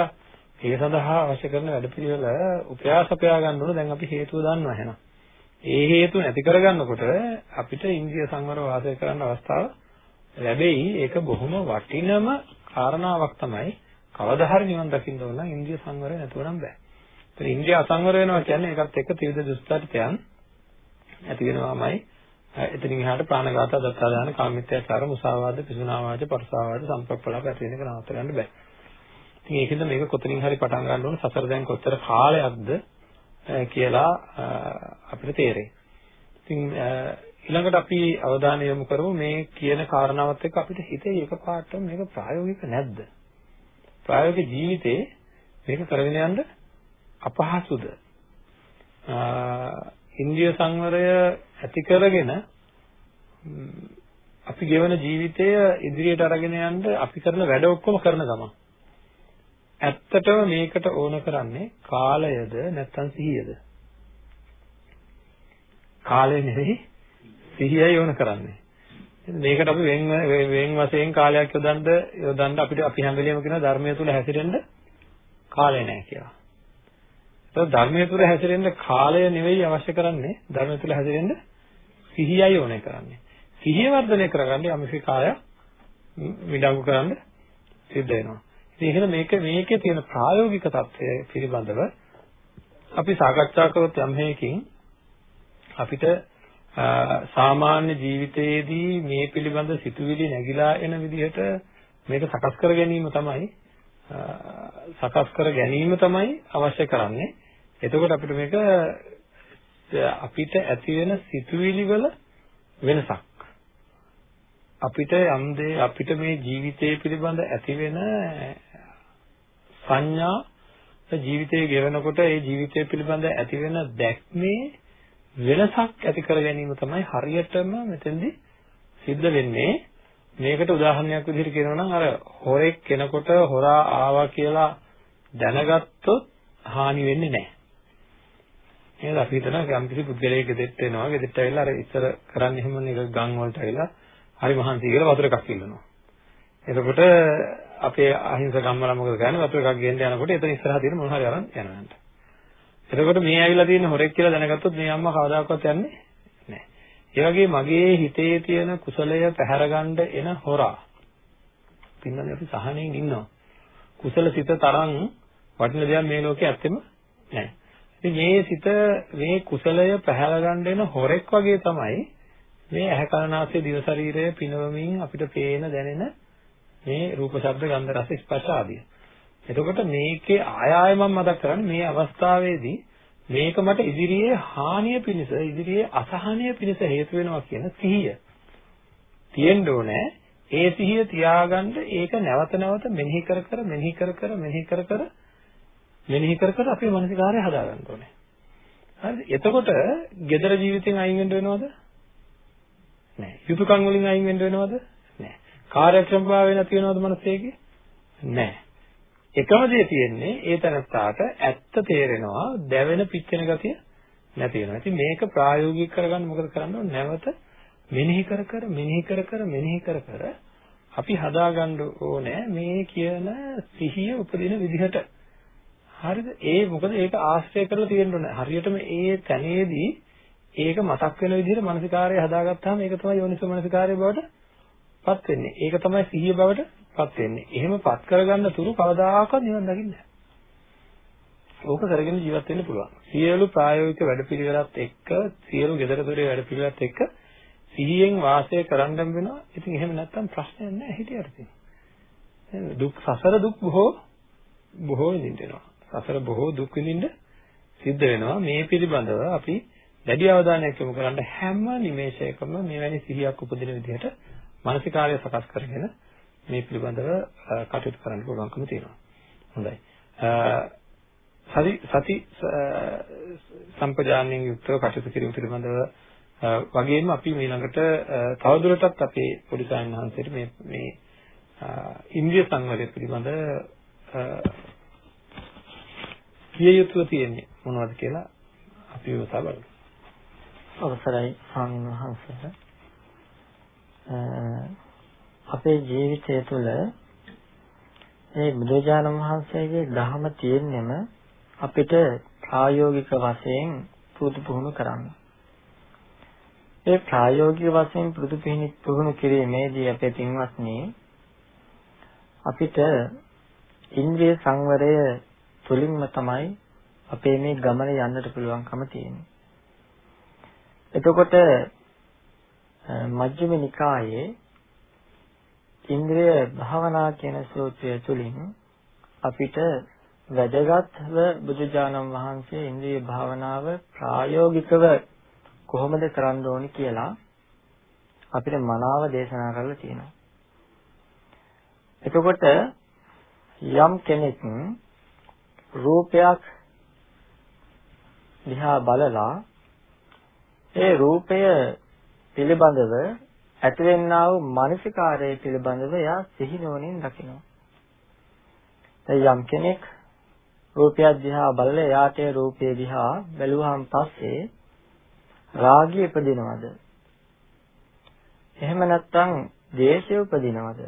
ඒ සඳහා අවශ්‍ය කරන වැඩපිළිවෙල උපයාසපයා ගන්න ඕන දැන් අපි හේතුව දන්නවා එහෙනම්. ඒ හේතු නැති කරගන්නකොට අපිට ඉන්ද්‍රිය සංවර වාසය කරන්න අවස්ථාව ලැබෙයි. ඒක බොහොම වටිනම කාරණාවක් තමයි. කවදා හරි නිවන් දකින්න ඕන නම් ඉන්ද්‍රිය සංවරය නැතුව නම් බෑ. ඒත් ඉන්ද්‍රිය අසංවර වෙනවා කියන්නේ ඒකත් එක්ක ත්‍රිවිධ දුස්චරිතයන් ඇති වෙනවාමයි. එතනින් එහාට ප්‍රාණඝාත, දත්තාදාන, කාමමිත්‍යාචාර, මුසාවාද, පිසුනාවාද, පරසාවාද, සම්ප්‍රප්පලාප ඇති වෙන එක නවත්ත ගන්න බෑ. ඉතින් ඒකෙන්ද මේක කොතනින් හරි පටන් ගන්න ඕන සසර දැන් කොච්චර කාලයක්ද කියලා අපිට තේරෙයි. ඉතින් ඊළඟට අපි අවධානය යොමු කරමු මේ කියන කාරණාවත් එක්ක අපිට හිතේ එකපාරට මේක ප්‍රායෝගික නැද්ද? ප්‍රායෝගික ජීවිතේ මේක කරගෙන යන්න අපහසුද? ඉන්ද්‍රිය සංවරය ඇති කරගෙන අපි ගෙවන ජීවිතය ඉදිරියට අරගෙන යන්න අපි කරන වැඩ ඔක්කොම කරන ගමන් ඇත්තටම මේකට ඕන කරන්නේ කාලයද නැත්නම් සිහියද? කාලය නෙවෙයි සිහියයි ඕන කරන්නේ. මේකට අපි වෙන් වෙන් වශයෙන් කාලයක් යොදන්න යොදන්න අපිට අපි හැම වෙලෙම කියන ධර්මයේ තුල හැසිරෙන්න කාලය නැහැ කියලා. ඒක ධර්මයේ තුල හැසිරෙන්න කාලය නෙවෙයි අවශ්‍ය කරන්නේ ධර්මයේ තුල හැසිරෙන්න සිහියයි ඕනේ කරන්නේ. සිහිය වර්ධනය කරගන්න යම්කිසි කාලයක් විඩංගු කරන්න සිද්ධ වෙනවා. ඉතින් මේක මේකේ තියෙන ප්‍රායෝගික தත්ත්වය පිළිබඳව අපි සාකච්ඡා කරොත් යම් හේකින් අපිට සාමාන්‍ය ජීවිතයේදී මේ පිළිබඳ සිතුවිලි නැగిලා එන විදිහට මේක සකස් කර ගැනීම තමයි සකස් කර ගැනීම තමයි අවශ්‍ය කරන්නේ. එතකොට අපිට මේක අපිට ඇති වෙන සිතුවිලි වල වෙනසක් අපිට යම් දේ අපිට මේ ජීවිතය පිළිබඳ ඇති වෙන සංඥා ජීවිතයේ ගෙවනකොට ඒ ජීවිතය පිළිබඳ ඇති වෙන දැක්මේ වෙනසක් ඇති කර ගැනීම තමයි හරියටම මෙතෙන්දී සිද්ධ වෙන්නේ මේකට උදාහරණයක් විදිහට කියනවා නම් අර හොරෙක් කෙනකොට හොරා ආවා කියලා දැනගත්තොත් හානි වෙන්නේ නැහැ. එහෙනම් අපි හිතනවා යම් කිසි පුද්ගලයෙක් ගෙදෙට්ට එනවා ගෙදෙට්ට ඇවිල්ලා අර ඉස්සර කරන්නේ එහෙම නේ ගම් වලට ඇවිල්ලා හරි මහන්සි කියලා වතුර එකක් ඉල්ලනවා. එතකොට අපේ අහිංසක අම්මලා මොකද කරන්නේ වතුර එකක් ගෙන්න යනකොට එතන ඉස්සරහා තියෙන මොන හරි අරන් යනවන්ට. එතකොට මේ ඇවිල්ලා තියෙන හොරෙක් කියලා දැනගත්තොත් මේ අම්මා කවදාකවත් යන්නේ නැහැ. ඒ වගේ මගේ හිතේ තියෙන කුසලය පැහැරගන්න එන හොරා. පින්නනේ අපි සහනෙන් ඉන්නවා. කුසල සිත තරම් වටින දෙයක් මේ ලෝකේ ඇත්තෙම නැහැ. ඉතින් මේ සිත මේ කුසලය පැහැරගන්න එන හොරෙක් වගේ තමයි මේ ඇහැ කනනාසය දිව ශරීරය පිනවමින් අපිට පේන දැනෙන මේ රූප ශබ්ද ගන්ධ රස ස්පර්ශ ආදිය. එතකොට මේකේ ආය ආය මම මතක් කරන්නේ මේ අවස්ථාවේදී මේක මට ඉදිරියේ හානිය පිණිස ඉදිරියේ අසහනය පිණිස හේතු වෙනවා කියන සිහිය තියෙන්න ඕනේ. ඒ සිහිය තියාගන්න ඒක නැවත නැවත මෙනෙහි කර කර මෙනෙහි කර කර මෙනෙහි කර කර මෙනෙහි කර කර අපේ මානසිකාරය හදාගන්න ඕනේ. හරිද? එතකොට gedara ජීවිතෙන් අයින් වෙන්න වෙනවද? නෑ. යුතුයකම් වලින් අයින් වෙන්න වෙනවද? නෑ. කාර්යක්ෂමභාවය නැති වෙනවද මනසේගේ? නෑ. එකම දේ තියෙන්නේ ඒ තනත්තාට ඇත්ත තේරෙනවා දැවෙන පිච්චෙන ගතිය නැති වෙනවා. ඉතින් මේක ප්‍රායෝගික කරගන්න මොකද කරන්න ඕනේ? නැවත මෙනෙහි කර කර මෙනෙහි කර කර මෙනෙහි කර කර අපි හදාගන්න ඕනේ මේ කියන සිහිය උපදින විදිහට. හරිද? ඒ මොකද ඒක ආශ්‍රය කරලා තියෙන්න ඕනේ. හරියටම ඒ තැනේදී ඒක මතක් වෙන විදිහට මානසිකාරය හදාගත්තාම ඒක තමයි යෝනිසෝ මානසිකාරය බවට පත් වෙන්නේ. ඒක තමයි සිහිය බවට පත් වෙන්නේ. එහෙම පත් කරගන්න තුරු කවදාකවත් නිවන් දකින්නේ නැහැ. ඕක කරගෙන ජීවත් වෙන්න පුළුවන්. සියලු ප්‍රායෝගික වැඩපිළිවෙලත් එක්ක සියලු gedara dore වැඩපිළිවෙලත් එක්ක සිහියෙන් වාසය කරන්න වෙනවා. ඉතින් එහෙම නැත්තම් ප්‍රශ්නයක් නැහැ හිටියට තියෙනවා. දුක් සසර දුක් බොහෝ බොහෝ විඳිනවා. සසර බොහෝ දුක් විඳින්න සිද්ධ වෙනවා. මේ පිළිබඳව අපි දැඩි අවධානයක් යොමු කරන්න හැම නිමේෂයකම මෙවැනි සිහියක් උපදින විදිහට මානසිකාර්ය සකස් කරගෙන මේ පිළිබඳව කටයුතු කරන්න පුළුවන්කම තියෙනවා. හොඳයි. සති සති සම්පජාන්යෙන් යුක්තව කටයුතු කිරීම පිළිබඳව වගේම අපි ඊළඟට තවදුරටත් අපේ පොඩි සායනහන්සේට මේ මේ ඉන්ද්‍රිය සංවරය පිළිබඳ කිය යුතුව තියෙන්නේ මොනවද කියලා අපි විමසා බලමු. අවසරයි ස්වාමීන් වහන්සේ. අපේ ජීවිතය තුළ මේ බුදුජානක වහන්සේගේ ධහම තියෙන්නෙම අපිට ප්‍රායෝගික වශයෙන් පුරුදු පුහුණු කරන්න. ඒ ප්‍රායෝගික වශයෙන් පුරුදු පුහුණු කිරීමේදී අපේ පින්වත්නි අපිට ඉන්ද්‍රිය සංවරය තුලින්ම තමයි අපේ මේ ගමන යන්නට පුළුවන්කම තියෙන්නේ. එතකොට මජ්ක්‍ධිම නිකායේ ඉන්ද්‍රිය භාවනා කියන සූත්‍රය තුලින් අපිට වැදගත්ව බුදුජානම් වහන්සේ ඉන්ද්‍රිය භාවනාව ප්‍රායෝගිකව කොහොමද කරන්න ඕනි කියලා අපිට මනාව දේශනා කරලා තියෙනවා. එතකොට යම් කෙනෙක් රූපයක් දිහා බලලා ඒ රූපය පිළිබඳව ඇතිවෙනා වූ මානසිකාරය පිළිබඳව එයා සිහිනුවණින් දකිනවා. දැන් යම් කෙනෙක් රූපයක් දිහා බලලා එයාට ඒ රූපය දිහා බැලුවාන් පස්සේ රාගය උපදිනවද? එහෙම නැත්නම් ද්වේෂය උපදිනවද?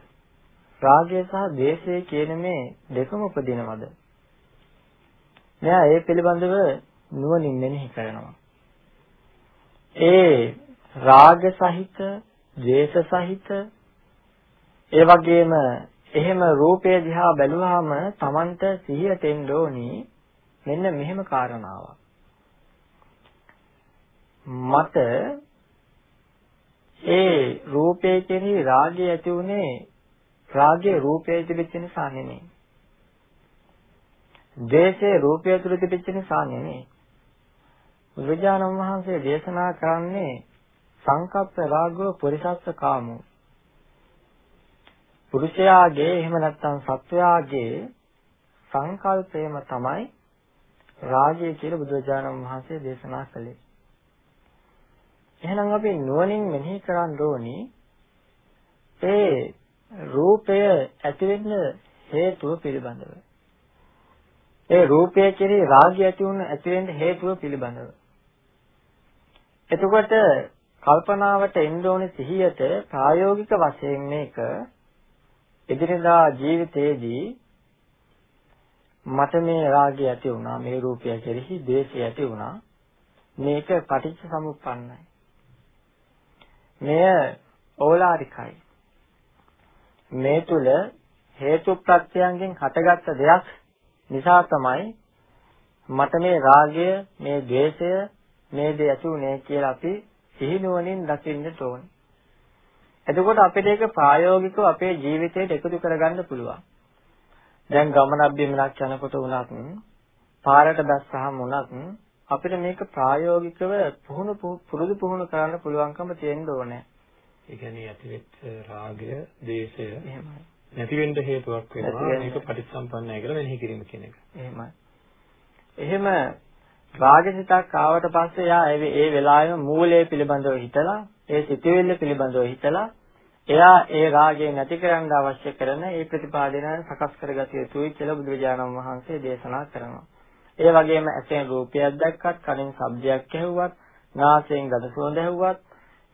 රාගය සහ ද්වේෂය කියන මේ දෙකම උපදිනවද? මෙයා ඒ පිළිබඳව නුවණින් මෙනෙහි කරනවා. ඒ රාග සහිත, ද්වේෂ සහිත ඒ වගේම එහෙම රූපය දිහා බැලුවාම Tamanට සිහියට එන්න ඕනි මෙන්න මෙහෙම කාරණාවක්. මට ඒ රූපේ කෙරෙහි රාගය ඇති උනේ රාගයේ රූපයේ තිබෙච්ච නිසා නෙමෙයි. දේශේ රූපය තුල තිබෙච්ච නිසා නෙමෙයි. බුදුජානක වහන්සේ දේශනා කරන්නේ සංකප්ප රාගෝ පුරිසස්ස කාමෝ පුරුෂයාගේ එහෙම නැත්නම් සත්වයාගේ සංකල්පයම තමයි රාගය කියලා බුදුරජාණන් වහන්සේ දේශනා කළේ. එහෙනම් අපි නුවණින් මෙනෙහි කරන්න ඕනි ඒ රූපය ඇති වෙන්න හේතුව පිළිබඳව. ඒ රූපය කෙරෙහි රාගය ඇති වුණ ඇති වෙන්න හේතුව පිළිබඳව. එතකොට කල්පනාවට එන්න ඕනේ සිහියට ප්‍රායෝගික වශයෙන් මේක එදිනෙදා ජීවිතයේදී මට මේ රාගය ඇති වුණා මේ රූපය කෙරෙහි ද්වේෂය ඇති වුණා. මේක පටිච්ච සමුප්පන්නයි මෙය ඕලාරිකයි. මේ තුල හේතු ප්‍රත්‍යයන්ගෙන් හටගත්ත දෙයක් නිසා තමයි මට මේ රාගය මේ ද්වේෂය මේ දේ ඇති උනේ කියලා අපි සිහිනුවණින් දකින්නට ඕනේ එතකොට අපිට ඒක ප්‍රායෝගිකව අපේ ජීවිතයට එකතු කරගන්න පුළුවන්. දැන් ගමනක් බිමනක් යනකොට වුණත් පාරට බැස්සහම වුණත් අපිට මේක ප්‍රායෝගිකව පුහුණු පුරුදු පුහුණු කරන්න පුළුවන්කම තියෙන්න ඕනේ. ඒ කියන්නේ ඇතිවෙච්ච රාගය, දේශය එහෙමයි. නැති වෙන්න හේතුවක් වෙනවා. මේක පටිච්චසම්පන්නයි කියලා මෙනෙහි කිරීම කියන එක. එහෙමයි. එහෙම රාගසිතක් ආවට පස්සේ යා ඒ වෙලාවෙම මූලයේ පිළිබඳව හිතලා ඒ සිතුවිල්ල පිළිබඳව හිතලා එයා ඒ රාගය නැති කරන්න අවශ්‍ය කරන ඒ ප්‍රතිපාදනය සකස් කරගත යුතුයි කියලා බුදුරජාණන් වහන්සේ දේශනා කරනවා. ඒ වගේම ඇසෙන් රූපයක් දැක්කත්, කනින් ශබ්දයක් ඇහුවත්, නාසයෙන් ගඳ සුවඳ ඇහුවත්,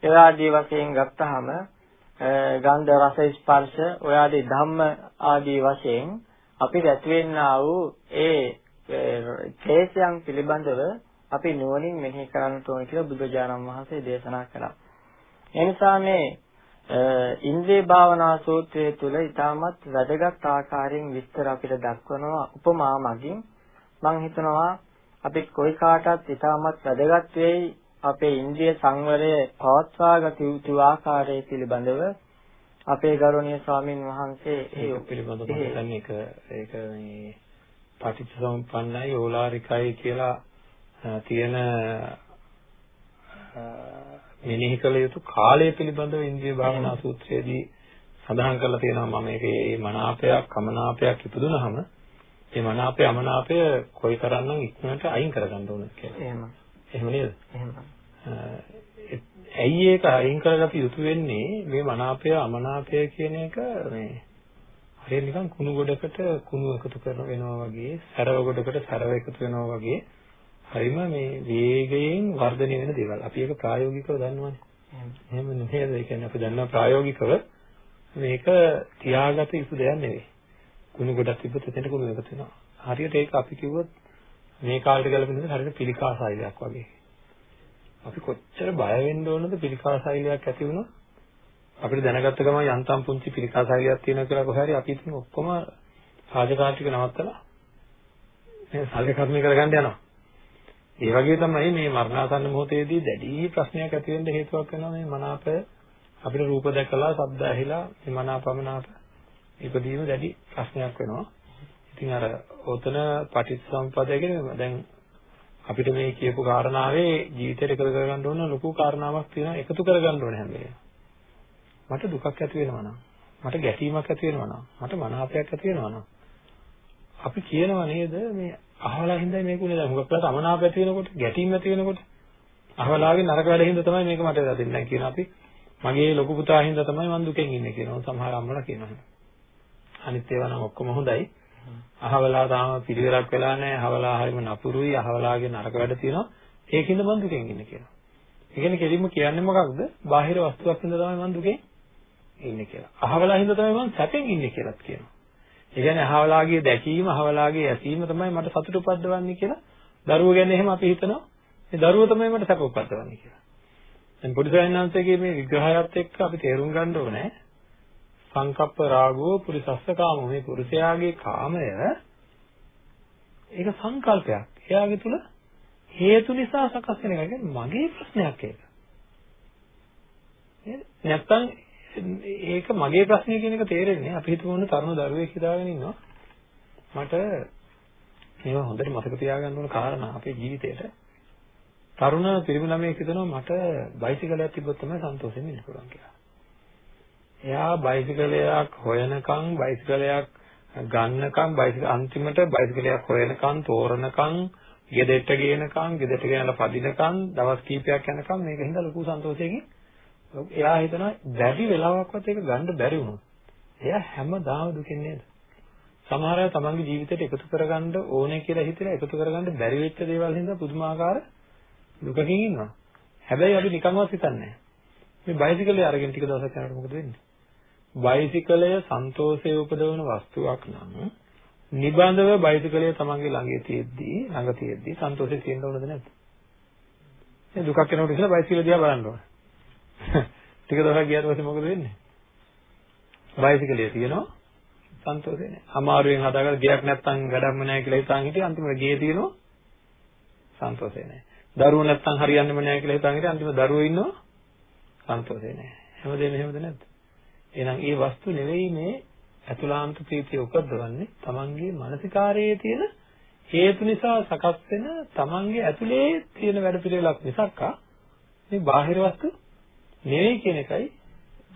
ඒ ආදී වශයෙන් ගත්තාම ගන්ධ රස ස්පර්ශ ඔය ආදී ධම්ම ආදී වශයෙන් අපිට ඇතිවෙනා වූ ඒ ක්ලේශයන් පිළිබඳව අපි නුවණින් මෙහි කරන්නට ඕන කියලා බුදුජානක මහසී දේශනා කළා. ඒ නිසා මේ ඉන්ද්‍රිය භාවනා සූත්‍රය තුල ඊටමත් වැදගත් ආකාරයෙන් විස්තර අපිට දක්වනවා උපමා මගින් මම හිතනවා අපි කොයි කාටත් ඊටමත් වැදගත් වෙයි අපේ ඉන්ද්‍රිය සංවරය පවත්වා ගත යුතු ආකාරය පිළිබඳව අපේ ගෞරවනීය ස්වාමින් වහන්සේ ඒ පිළිබඳව මම ඒක ඒක මේ පටිච්චසමුප්පන්නයි ඕලාරිකයි කියලා තියෙන මෙනෙහි කළ යුතු කාලය පිළිබඳව ඉන්ද්‍රිය භාවනා සූත්‍රයේදී සඳහන් කරලා තියෙනවා මම මේකේ මනාපයක් අමනාපයක් ඉපදුනහම ඒ මනාපය අමනාපය කොයිතරම්නම් ඉක්මනට අයින් කරගන්න ඕනද කියලා. එහෙම. එහෙම නේද? එහෙම. ඇයි ඒක අයින් කරගත යුතු වෙන්නේ මේ මනාපය අමනාපය කියන එක මේ හරිය නිකන් කුණු ගොඩකට කුණු එකතු කරන වෙනවා වගේ සැරව ගොඩකට සැරව එකතු වෙනවා වගේ හරිම මේ වේගයෙන් වර්ධනය වෙන දේවල්. අපි ඒක ප්‍රායෝගිකව දන්නවනේ. එහෙම නේද? ඒ කියන්නේ අපි දන්නවා ප්‍රායෝගිකව මේක තියාගත යුතු දෙයක් නෙවෙයි. කුණු ගොඩක් තිබ්බොත් එතන කුණු එකතු වෙනවා. හරියට ඒක අපි කිව්වොත් මේ කාලේට ගැලපෙන හරියට පිළිකා සෛලයක් වගේ. අපි කොච්චර බය වෙන්න ඕනද පිළිකා සෛලයක් ඇති වුණොත් අපිට දැනගත්ත ගමන් යන්තම් පුංචි පිළිකා සෛලයක් තියෙනවා කියලා කොහේ හරි අපි ඉතින් ඔක්කොම රාජකාරී ටික නවත්තලා මේ සල්ලි කර්මය කරගන්න යනවා. ඒ වගේ තමයි මේ මරණාසන්න මොහොතේදී දැඩි ප්‍රශ්නයක් ඇති වෙන්න හේතුවක් වෙනවා මේ මනාපය අපිට රූප දැකලා ශබ්ද ඇහිලා මේ මනාපමනාප ඉපදීම දැඩි ප්‍රශ්නයක් වෙනවා. ඉතින් අර ඔතන පටිච්චසමුප්පාදය කියන්නේ දැන් අපිට මේ කියපු කාරණාවේ ජීවිතේට එකතු කරගන්න ඕන ලොකු කාරණාවක් තියෙනවා එකතු කරගන්න ඕන හැම වෙලේම. මට දුකක් ඇති වෙනවා නම් මට ගැටීමක් ඇති වෙනවා නම් මට මනාපයක් ඇති වෙනවා නම් අපි කියනවා නේද මේ අහවලා හින්දා මේක උනේ. දැන් මොකක්ද අමනාප ඇති වෙනකොට ගැටීම් ඇති වෙනකොට අහවලාගේ නරක වැඩ හින්දා තමයි මේක මට වෙලා දෙන්නේ. කියන අපි මගේ ලොකු පුතා හින්දා තමයි මම දුකෙන් ඉන්නේ කියනවා සමහර අම්මලා කියනවා. අනිත් ඒවා නම් ඔක්කොම හොඳයි. අහවලා තාම පිළිවෙලක් වෙලා නැහැ. අහවලා හරිම නපුරුයි. අහවලාගේ නරක වැඩ තියෙනවා. ඒකින්ද මම දුකෙන් ඉන්නේ කියනවා ඒ කියන්නේ කෙලින්ම කියන්නේ මොකක්ද? බාහිර වස්තුවක් හින්දා තමයි මම දුකෙන් ඉන්නේ කියලා අහවලා හින්දා තමයි මම සැපෙන් ඉන්නේ කියලාත් කියනවා ඒ කියන්නේ අහවලාගේ දැකීම, අහවලාගේ ඇසීම තමයි මට සතුට උපද්දවන්නේ කියලා. දරුවෝ ගැන එහෙම අපි හිතනවා. මේ දරුවෝ තමයි මට සැප උපද්දවන්නේ කියලා. දැන් පොඩි සයන්නාංශයේ මේ විග්‍රහයත් එක්ක අපි තේරුම් ගන්න ඕනේ සංකප්ප රාගෝ පුරිසස්ස කාමෝ මේ පුරුෂයාගේ කාමය ඒක සංකල්පයක්. එයාගේ තුල හේතු නිසා සකස් වෙන එක. මගේ ප්‍රශ්නයක් ඒක. නැත්තම් ඒක මගේ ප්‍රශ්නය කියන එක තේරෙන්නේ අපි හිතමු මොන තරුණ දරුවෙක් හිතාගෙන ඉන්නවා මට මේවා හොඳට මතක තියාගන්න ඕන කාරණා අපේ ජීවිතේට තරුණ පිරිමි ළමයෙක් හිතනවා මට බයිසිකලයක් තිබ්බොත් තමයි සන්තෝෂෙන් ඉන්න පුළුවන් කියලා. එයා බයිසිකලයක් හොයනකම් බයිසිකලයක් ගන්නකම් බයිසිකල අන්තිමට බයිසිකලයක් හොයනකම් තෝරනකම් ගෙදෙට්ට ගේනකම් ගෙදෙට්ට ගෙනලා පදිනකම් දවස් කීපයක් යනකම් මේක හින්දා ලොකු සන්තෝෂයකින් එයා හිතනවා වැඩි වෙලාවක්වත් ඒක ගන්න බැරි වුණොත් එයා හැමදාම දුකින් නේද? සමහර අය තමන්ගේ ජීවිතයට එකතු කරගන්න ඕනේ කියලා හිතලා එකතු කරගන්න බැරි වෙච්ච දේවල් හින්දා පුදුමාකාර දුකකින් ඉන්නවා. හැබැයි අපි නිකන්වත් හිතන්නේ මේ බයිසිකලේ අරගෙන ටික දවසක් යනකොට මොකද වෙන්නේ? බයිසිකලය සන්තෝෂයේ උපදවන වස්තුවක් නම් නිබඳව බයිසිකලය තමන්ගේ ළඟේ තියෙද්දි ළඟ තියෙද්දි සන්තෝෂේ තියෙන්න ඕනද නැද්ද? මේ දුකක් එනකොට ඉස්සෙල්ලා බයිසිකල දිහා බලන්න ඕනේ. ටික දවසක් ගියාට පස්සේ මොකද වෙන්නේ? බයිසිකලයේ තියෙනවා සන්තෝෂේ නැහැ. අමාරුවෙන් හදාගන්න ගියක් නැත්තම් වැඩක්ම නැහැ කියලා හිතාන් හිටිය අන්තිමට ගේ තියෙනවා සන්තෝෂේ නැහැ. දරුවෝ නැත්තම් හරියන්නේම නැහැ කියලා හිතාන් හිටිය අන්තිමට දරුවෝ ඉන්නවා සන්තෝෂේ නැහැ. හැමදේම එහෙමද නැද්ද? එහෙනම් ඒ වස්තු නෙවෙයි මේ අතුලාන්ත ප්‍රීතිය උපද්දවන්නේ තමන්ගේ මානසිකාරයේ තියෙන හේතු නිසා සකස් වෙන තමන්ගේ ඇතුලේ තියෙන වැඩ පිළිවෙලක් මිසක්කා මේ බාහිර වස්තු නෙවෙයි කියන එකයි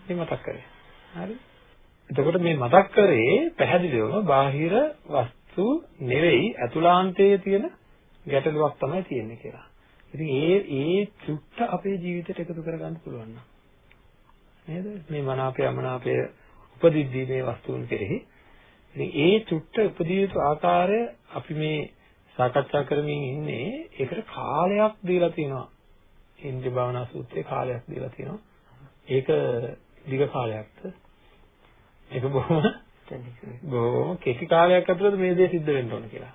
මේ මතක් කරේ. හරි. එතකොට මේ මතක් කරේ පැහැදිලිවම බාහිර වස්තු නෙවෙයි අතුලාන්තයේ තියෙන ගැටලුවක් තමයි තියෙන්නේ කියලා. ඉතින් ඒ ඒ චුට්ට අපේ ජීවිතයට එකතු කරගන්න පුළුවන් නම් නේද? මේ මනාපය අමනාපය උපදිද්දී මේ වස්තුන් කෙරෙහි ඉතින් ඒ චුට්ට උපදිය යුතු ආකාරය අපි මේ සාකච්ඡා කරමින් ඉන්නේ ඒකට කාලයක් දීලා තිනවා. ඉන්ද්‍රිය භාවනා සූත්‍රයේ කාලයක් දීලා තිනවා. ඒක දිග කාලයක්ද? ඒක බොහොම බොහොම කෙටි කාලයක් ඇතුළත මේ දේ සිද්ධ වෙන්න ඕන කියලා.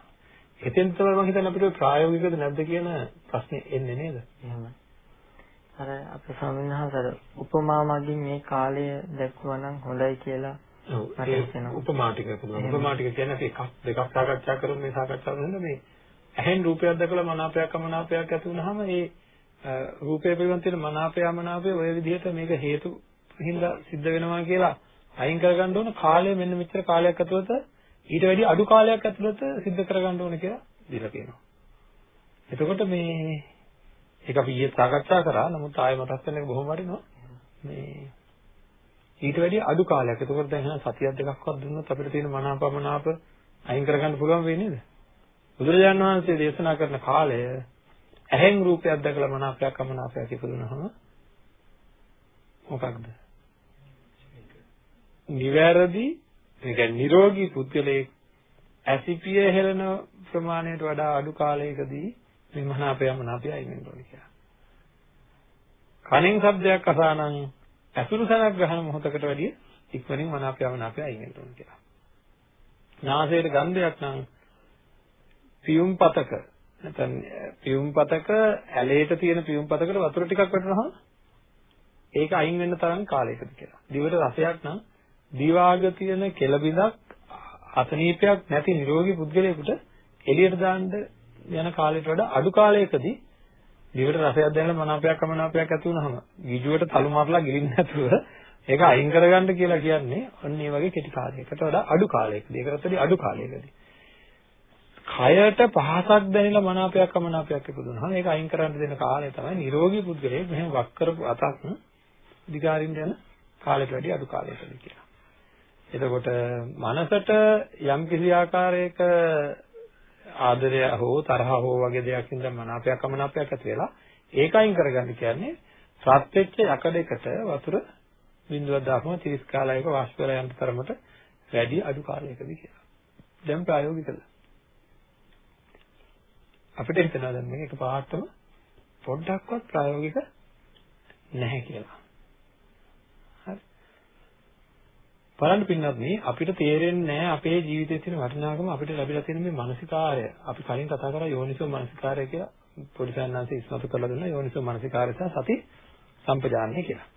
එතෙන් තමයි මම හිතන්නේ අපිට ප්‍රායෝගිකද නැද්ද කියන ප්‍රශ්නේ එන්නේ නේද? එහෙමයි. අර අපේ ස්වාමීන් වහන්සේ උපමා මගින් මේ කාලය දැක්වුවා නම් හොඳයි කියලා ඔව් ඒ උපමා ටික පුළුවන්. උපමා ටික කියන්නේ අපි එකක් දෙකක් සාකච්ඡා කරමු මේ සාකච්ඡාව කරන මේ ඇහෙන් රූපයක් දැකලා මනාපයක් අමනාපයක් ඇති වුනහම ඒ රූපය පිළිබඳ තියෙන මනාපය අමනාපය ඔය විදිහට මේක හේතු හින්දා සිද්ධ වෙනවා කියලා අයින් කරගන්න ඕන කාලය මෙන්න මෙච්චර කාලයක් ඇතුළත ඊට වැඩි අඩු කාලයක් ඇතුළත සිද්ධ කරගන්න ඕන කියලා දීලා තියෙනවා. එතකොට මේ ඒක අපි ඊයේ සාකච්ඡා කරා. නමුත් ආයෙ මතක් කරන එක බොහොම වටිනවා. මේ ඊට වැඩි අඩු කාලයක්. එතකොට දැන් එහෙනම් සතියක් දෙකක්වත් දුන්නොත් අපිට තියෙන මනාපමනාප අයින් කරගන්න පුළුවන් වෙන්නේ නේද? බුදුරජාණන් වහන්සේ දේශනා කරන කාලය ඇහෙන් රූපයක් දැකලා මනාපයක් අමනාපයක් ඉපදුනහම මොකක්ද? නිවැරදි ඒ කියන්නේ නිරෝගී පුද්ගලයෙක් ඇසිපිය හෙලන ප්‍රමාණයට වඩා අඩු කාලයකදී මේ මනාපය මනාපය අයින් වෙන්න ඕනේ කියලා. කණෙන් ශබ්දයක් අසානම් ඇසුරු සනක් ගහන මොහොතකට වැඩිය ඉක්මනින් මනාපය මනාපය අයින් වෙන්න ඕනේ කියලා. නාසයට ගන්ධයක් නම් පියුම් පතක නැත්නම් පියුම් පතක ඇලේට තියෙන පියුම් පතකට වතුර ටිකක් වැටෙනවහම ඒක අයින් වෙන්න තරම් කාලයකද කියලා. දිවට රසයක් නම් දිවාග තියෙන කෙලබිඳක් අසනීපයක් නැති නිරෝගී පුද්ගලයෙකුට එළියට දාන්න යන කාලයට වඩා අඩු කාලයකදී දිවට රසයක් දැනෙන මනාපයක් අමනාපයක් ඇති වුනහම ගිජුවට තලු මාරලා ගිලින්න නැතුව ඒක අයින් කරගන්න කියලා කියන්නේ අන්න ඒ වගේ කෙටි කාලයකට වඩා අඩු කාලයකදී. ඒකටත් වඩා අඩු කාලයකදී. කයට පහසක් දැනෙන මනාපයක් අමනාපයක් ඉපදුනහම ඒක අයින් කරන්න දෙන කාලය තමයි නිරෝගී පුද්ගලයෙක් මෙහෙම වක් කරපු අතක් දිගාරින්න යන කාලයට වැඩිය අඩු කාලයකදී කියලා. එතකොට මනසට යම් කිසි ආකාරයක ආදරය හෝ තරහ හෝ වගේ දෙයක් ඉඳන් මනාපයක් අමනාපයක් ඇති වෙලා ඒක අයින් කරගන්න කියන්නේ රත් වෙච්ච යකඩයකට වතුර බිඳුවක් දාපම 30 කාලයක වාෂ්ප වෙලා යන තරමට වැඩි අඩු කාලයකදී කියලා. දැන් ප්‍රායෝගිකද? අපිට හිතනවා දැන් මේක පාඩම පොඩ්ඩක්වත් ප්‍රායෝගික නැහැ කියලා. බලන්න පින්නත් මේ අපිට තේරෙන්නේ නැහැ අපේ ජීවිතයේ තියෙන වටිනාකම අපිට ලැබිලා තියෙන මේ මානසිකාරය. අපි කලින් කතා කරා යෝනිසෝ මානසිකාරය කියලා පොඩි සයන්නාංශය ඉස්මතු කරලා දුන්නා යෝනිසෝ මානසිකාරය සහ සති සම්පජානනය කියලා.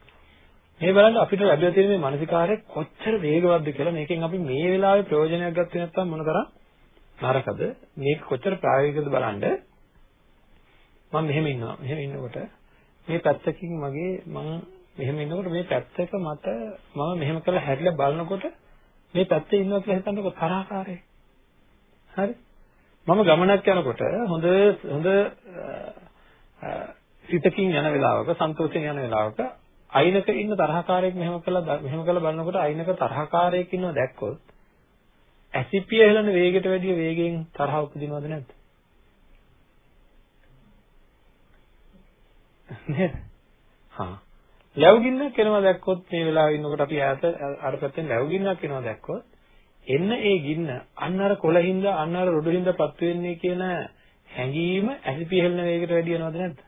මේ බලන්න අපිට ලැබිලා තියෙන මේ මානසිකාරය කොච්චර වේගවත්ද කියලා මේකෙන් අපි මේ වෙලාවේ ප්‍රයෝජනයක් ගත්තේ නැත්නම් මොනතරම් නරකද? මේක කොච්චර ප්‍රායෝගිකද බලන්න. මම මෙහෙම ඉන්නවා. මෙහෙම ඉන්නකොට මේ පැත්තකින් මගේ මම මෙහෙම ඉන්නකොට මේ පැත්තක මට මම මෙහෙම කරලා හැරිලා බලනකොට මේ පැත්තේ ඉන්නවා කියලා හිතන්නකො තරහකාරය. හරි? මම ගමනක් යනකොට හොඳ හොඳ සිතකින් යන වෙලාවක සන්තෝෂයෙන් යන වෙලාවක අයිනක ඉන්න තරහකාරයෙක් මෙහෙම කළා මෙහෙම කළා බලනකොට අයිනක තරහකාරයෙක් ඉන්නවා දැක්කොත් ඇසිපිය හෙලන වේගයට වැඩිය වේගයෙන් තරහ උපදිනවද නැද්ද? නේද? හා ලැබුගින්නක් එනවා දැක්කොත් මේ වෙලාවේ ඉන්නකොට අපි ඈත අර පැත්තෙන් ලැබුගින්නක් එනවා දැක්කොත් එන්න ඒ ගින්න අන්න අර කොළින්ද අන්න අර රොඩින්ද පත් වෙන්නේ කියන හැඟීම ඇසිපිහෙලන වේගයට වැඩි වෙනවද නැද්ද?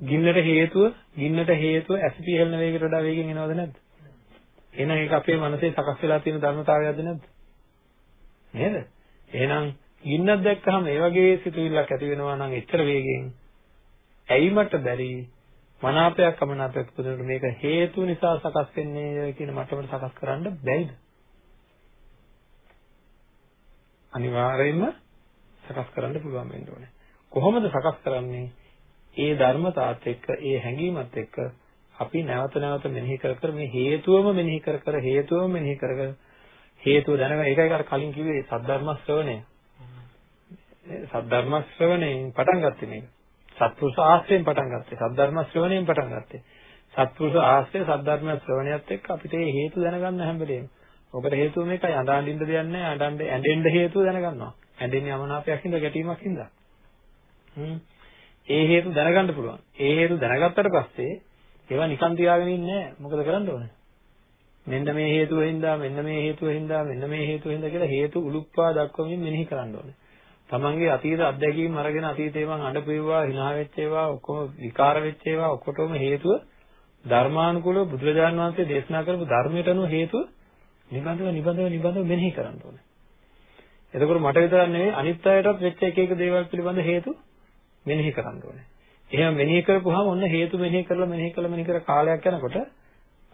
ගින්නට හේතුව ගින්නට හේතුව ඇසිපිහෙලන වේගයට වඩා වේගෙන් එනවද නැද්ද? එහෙනම් ඒක අපේ මනසේ සකස් වෙලා තියෙන ධර්මතාවයක්ද නැද්ද? නේද? එහෙනම් ගින්නක් දැක්කහම ඒ වගේ සිතුවිල්ලක් ඇති වෙනවා නම් එච්චර වේගෙන් ඇයි මට බැරි මනාපයක් අමනාපයක් පුදුනට මේක හේතු නිසා සකස් වෙන්නේ කියන මට්ටමට සකස් කරන්න බැයිද? අනිවාර්යයෙන්ම සකස් කරන්න පුළුවන් වෙන්න ඕනේ. කොහොමද සකස් කරන්නේ? ඒ ධර්මතාවත් එක්ක, ඒ හැඟීමත් එක්ක අපි නැවත නැවත මෙනෙහි කර කර මේ හේතුවම මෙනෙහි කර කර හේතුවම මෙනෙහි කර කර හේතුව දැනගන්න ඒකයි අර කලින් කිව්වේ සද්ධර්ම ශ්‍රවණය. සද්ධර්ම ශ්‍රවණයෙන් පටන් ගත්තේ මේක. සත්පුරුෂ ආශ්‍රයෙන් පටන් ගත්තේ. සද්ධර්ම ශ්‍රවණයෙන් පටන් ගත්තේ. සත්පුරුෂ ආශ්‍රය සද්ධර්ම ශ්‍රවණයත් එක්ක අපිට මේ හේතු දැනගන්න හැම වෙලේම. ඔකට හේතුව මේකයි අඬ අඬින්න දෙයක් නැහැ. අඬන්න ඇඬෙන්න හේතුව දැනගන්නවා. ඇඬෙන්නේ යමනාපයක් හින්දා ගැටීමක් හින්දා. හ්ම්. ඒ හේතු දැනගන්න පුළුවන්. ඒ හේතු දැනගත්තට පස්සේ ඒවා නිකන් තියාගෙන ඉන්නේ නැහැ. මොකද කරන්න ඕනේ? මෙන්න මේ හේතුව හින්දා මෙන්න මේ හේතුව හින්දා මෙන්න මේ හේතුව හින්දා කියලා හේතු උලුප්පා දක්වමින් මෙනෙහි කරන්න ඕනේ. තමන්ගේ අතීත අත්දැකීම් අරගෙන අතීතේ මං අඬපු ඒවා hina වෙච්ච ඒවා ඔක්කොම විකාර වෙච්ච ඒවා ඔක්කොටම හේතුව ධර්මානුකූලව බුදුරජාණන් වහන්සේ දේශනා කරපු ධර්මයට අනුව හේතුව නිබඳව නිබඳව නිබඳව මෙනෙහි කරන්න ඕනේ. එතකොට මට විතරක් නෙවෙයි අනිත් අයටත් වෙච්ච එක එක දේවල් පිළිබඳ හේතු මෙනෙහි කරන්න ඕනේ. එහෙම මෙනෙහි කරපුවාම ඔන්න හේතු මෙනෙහි කරලා මෙනෙහි කරලා මෙනෙහි කර කාලයක් යනකොට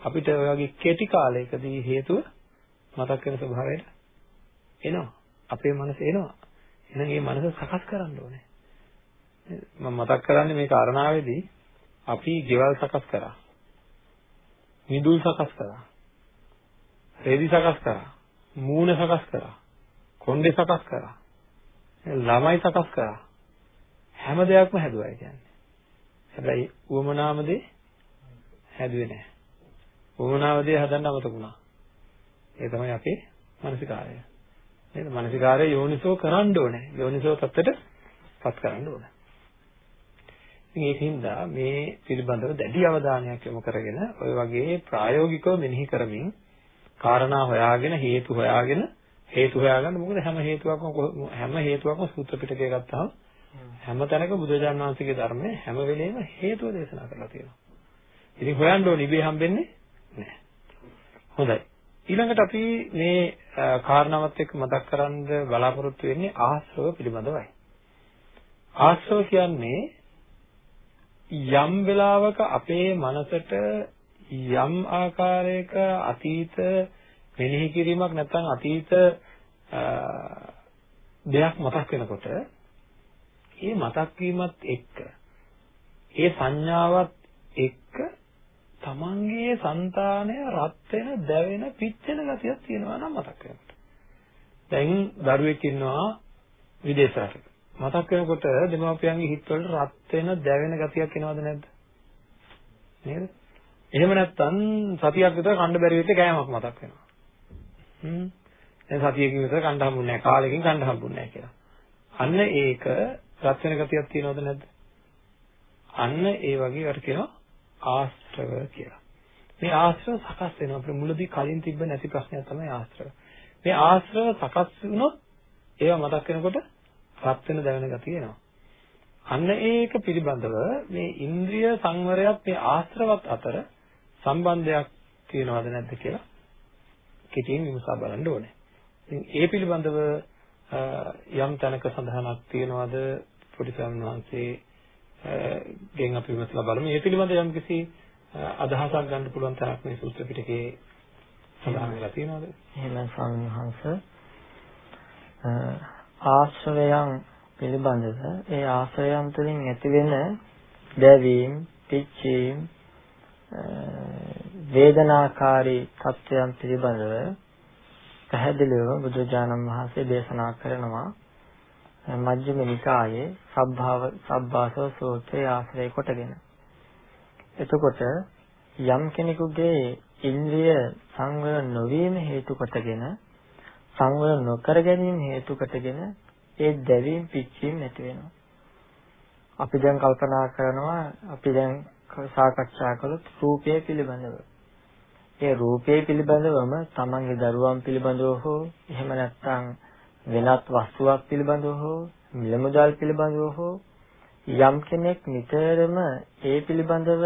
අපිට ඔය වගේ කෙටි කාලයකදී හේතුව මතක් වෙන ස්වභාවයට එනවා. අපේ මනස එනවා. එහෙනම් මේ මනස සකස් කරන්න ඕනේ. මම මතක් කරන්නේ මේ කාරණාවේදී අපි ගෙවල් සකස් කරා. මිදුල් සකස් කරා. රෙදි සකස් කරා. මූණ සකස් කරා. කොණ්ඩේ සකස් කරා. ළමයි සකස් කරා. හැම දෙයක්ම හැදුවා කියන්නේ. හැබැයි උවමනාම දේ හැදුවේ නැහැ. උවමනාව දේ හදන්න අමතක වුණා. ඒ තමයි අපේ මානසිකාරය. නේද? මානසිකාරය යෝනිසෝ කරන්න ඕනේ. යෝනිසෝ තත්ත්වයට පත් කරන්න ඕනේ. ඉතින් ඒකින්ද මේ පිළිබඳව දැඩි අවධානයක් යොමු කරගෙන ඔය වගේ ප්‍රායෝගිකව මෙනෙහි කරමින් කාරණා හොයාගෙන හේතු හොයාගෙන හේතු හොයාගන්න මොකද හැම හේතුවක්ම හැම හේතුවක්ම සූත්‍ර පිටකය ගත්තාම හැම තැනක බුදුරජාණන් වහන්සේගේ ධර්මයේ හැම වෙලෙම හේතුව දේශනා කරලා තියෙනවා. ඉතින් හොයන්න ඕනේ ඉබේ හම්බෙන්නේ නැහැ. හොඳයි. ඊළඟට අපි මේ කාරණාවත් එක්ක මතක් කරන්න බලාපොරොත්තු වෙන්නේ ආශ්‍රව පිළිබඳවයි. ආශ්‍රව කියන්නේ යම් වෙලාවක අපේ මනසට යම් ආකාරයක අතීත මෙනෙහි කිරීමක් නැත්නම් අතීත දෙයක් මතක් වෙනකොට ඒ මතක් වීමත් එක්ක ඒ සංඥාවත් එක්ක තමන්ගේ సంతානය රත් වෙන, දැවෙන, පිච්චෙන ගතියක් තියෙනවා නම් මතක් වෙනකොට. දැන් දරුවෙක් ඉන්නවා විදේශ රටක. මතක් වෙනකොට දෙමාපියන්ගේ හිතවල රත් වෙන, දැවෙන ගතියක් එනවද නැද්ද? නේද? එහෙම නැත්නම් සතියක් විතර කන්න බැරි වෙච්ච කෑමක් මතක් වෙනවා. හ්ම්. දැන් සතියකින් විතර කන්න හම්බුනේ නැහැ, කාලෙකින් කන්න හම්බුනේ නැහැ කියලා. අන්න ඒක රත් වෙන ගතියක් තියෙනවද නැද්ද? අන්න ඒ වගේ වට කියනවා ආශ්‍රව කියලා. මේ ආශ්‍රව සකස් වෙනවා. අපේ මුලදී කලින් තිබ්බ නැති ප්‍රශ්නයක් තමයි ආශ්‍රව. මේ ආශ්‍රව සකස් වුණොත් ඒවා මතක් වෙනකොට රත් වෙන දැවෙන ගතිය එනවා. අන්න ඒක පිළිබඳව මේ ඉන්ද්‍රිය සංවරයත් මේ ආශ්‍රවත් අතර සම්බන්ධයක් තියෙනවද නැද්ද කියලා කෙටියෙන් විමසා බලන්න ඕනේ. ඉතින් ඒ පිළිබඳව යම් තැනක සඳහනක් තියෙනවද පොඩි ස්වාමීන් වහන්සේ ගෙන් අපි විමසලා බලමු. මේ පිළිබඳ යම් කිසි අදහසක් ගන්න පුළුවන් තරක් මේ සූත්‍ර පිටකේ සඳහන් වෙලා තියෙනවද? එහෙනම් ස්වාමීන් වහන්සේ ආශ්‍රවයන් පිළිබඳව ඒ ආශ්‍රයයන් තුළින් ඇතිවෙන දැවීම්, පිච්චීම්, වේදනාකාරී තත්ත්වයන් පිළිබඳව පැහැදිලිව බුදුජානන් වහන්සේ දේශනා කරනවා මජ්ක්‍ධිම නිකායේ සබ්භාව සබ්බාසව සූත්‍රය ආශ්‍රය කොටගෙන. එතකොට යම් කෙනෙකුගේ ඉන්ද්‍රිය සංවර නොවීම හේතු කොටගෙන සංවර නොකර ගැනීම හේතු කොටගෙන ඒ දැවීම් පිච්චීම් නැති වෙනවා. අපි දැන් කල්පනා කරනවා අපි දැන් සාකච්ඡා කළොත් රූපය පිළිබඳව. ඒ රූපය පිළිබඳවම තමන්ගේ දරුවන් පිළිබඳව හෝ එහෙම නැත්නම් වෙනත් වස්තුවක් පිළිබඳව හෝ මිල මුදල් පිළිබඳව හෝ යම් කෙනෙක් නිතරම ඒ පිළිබඳව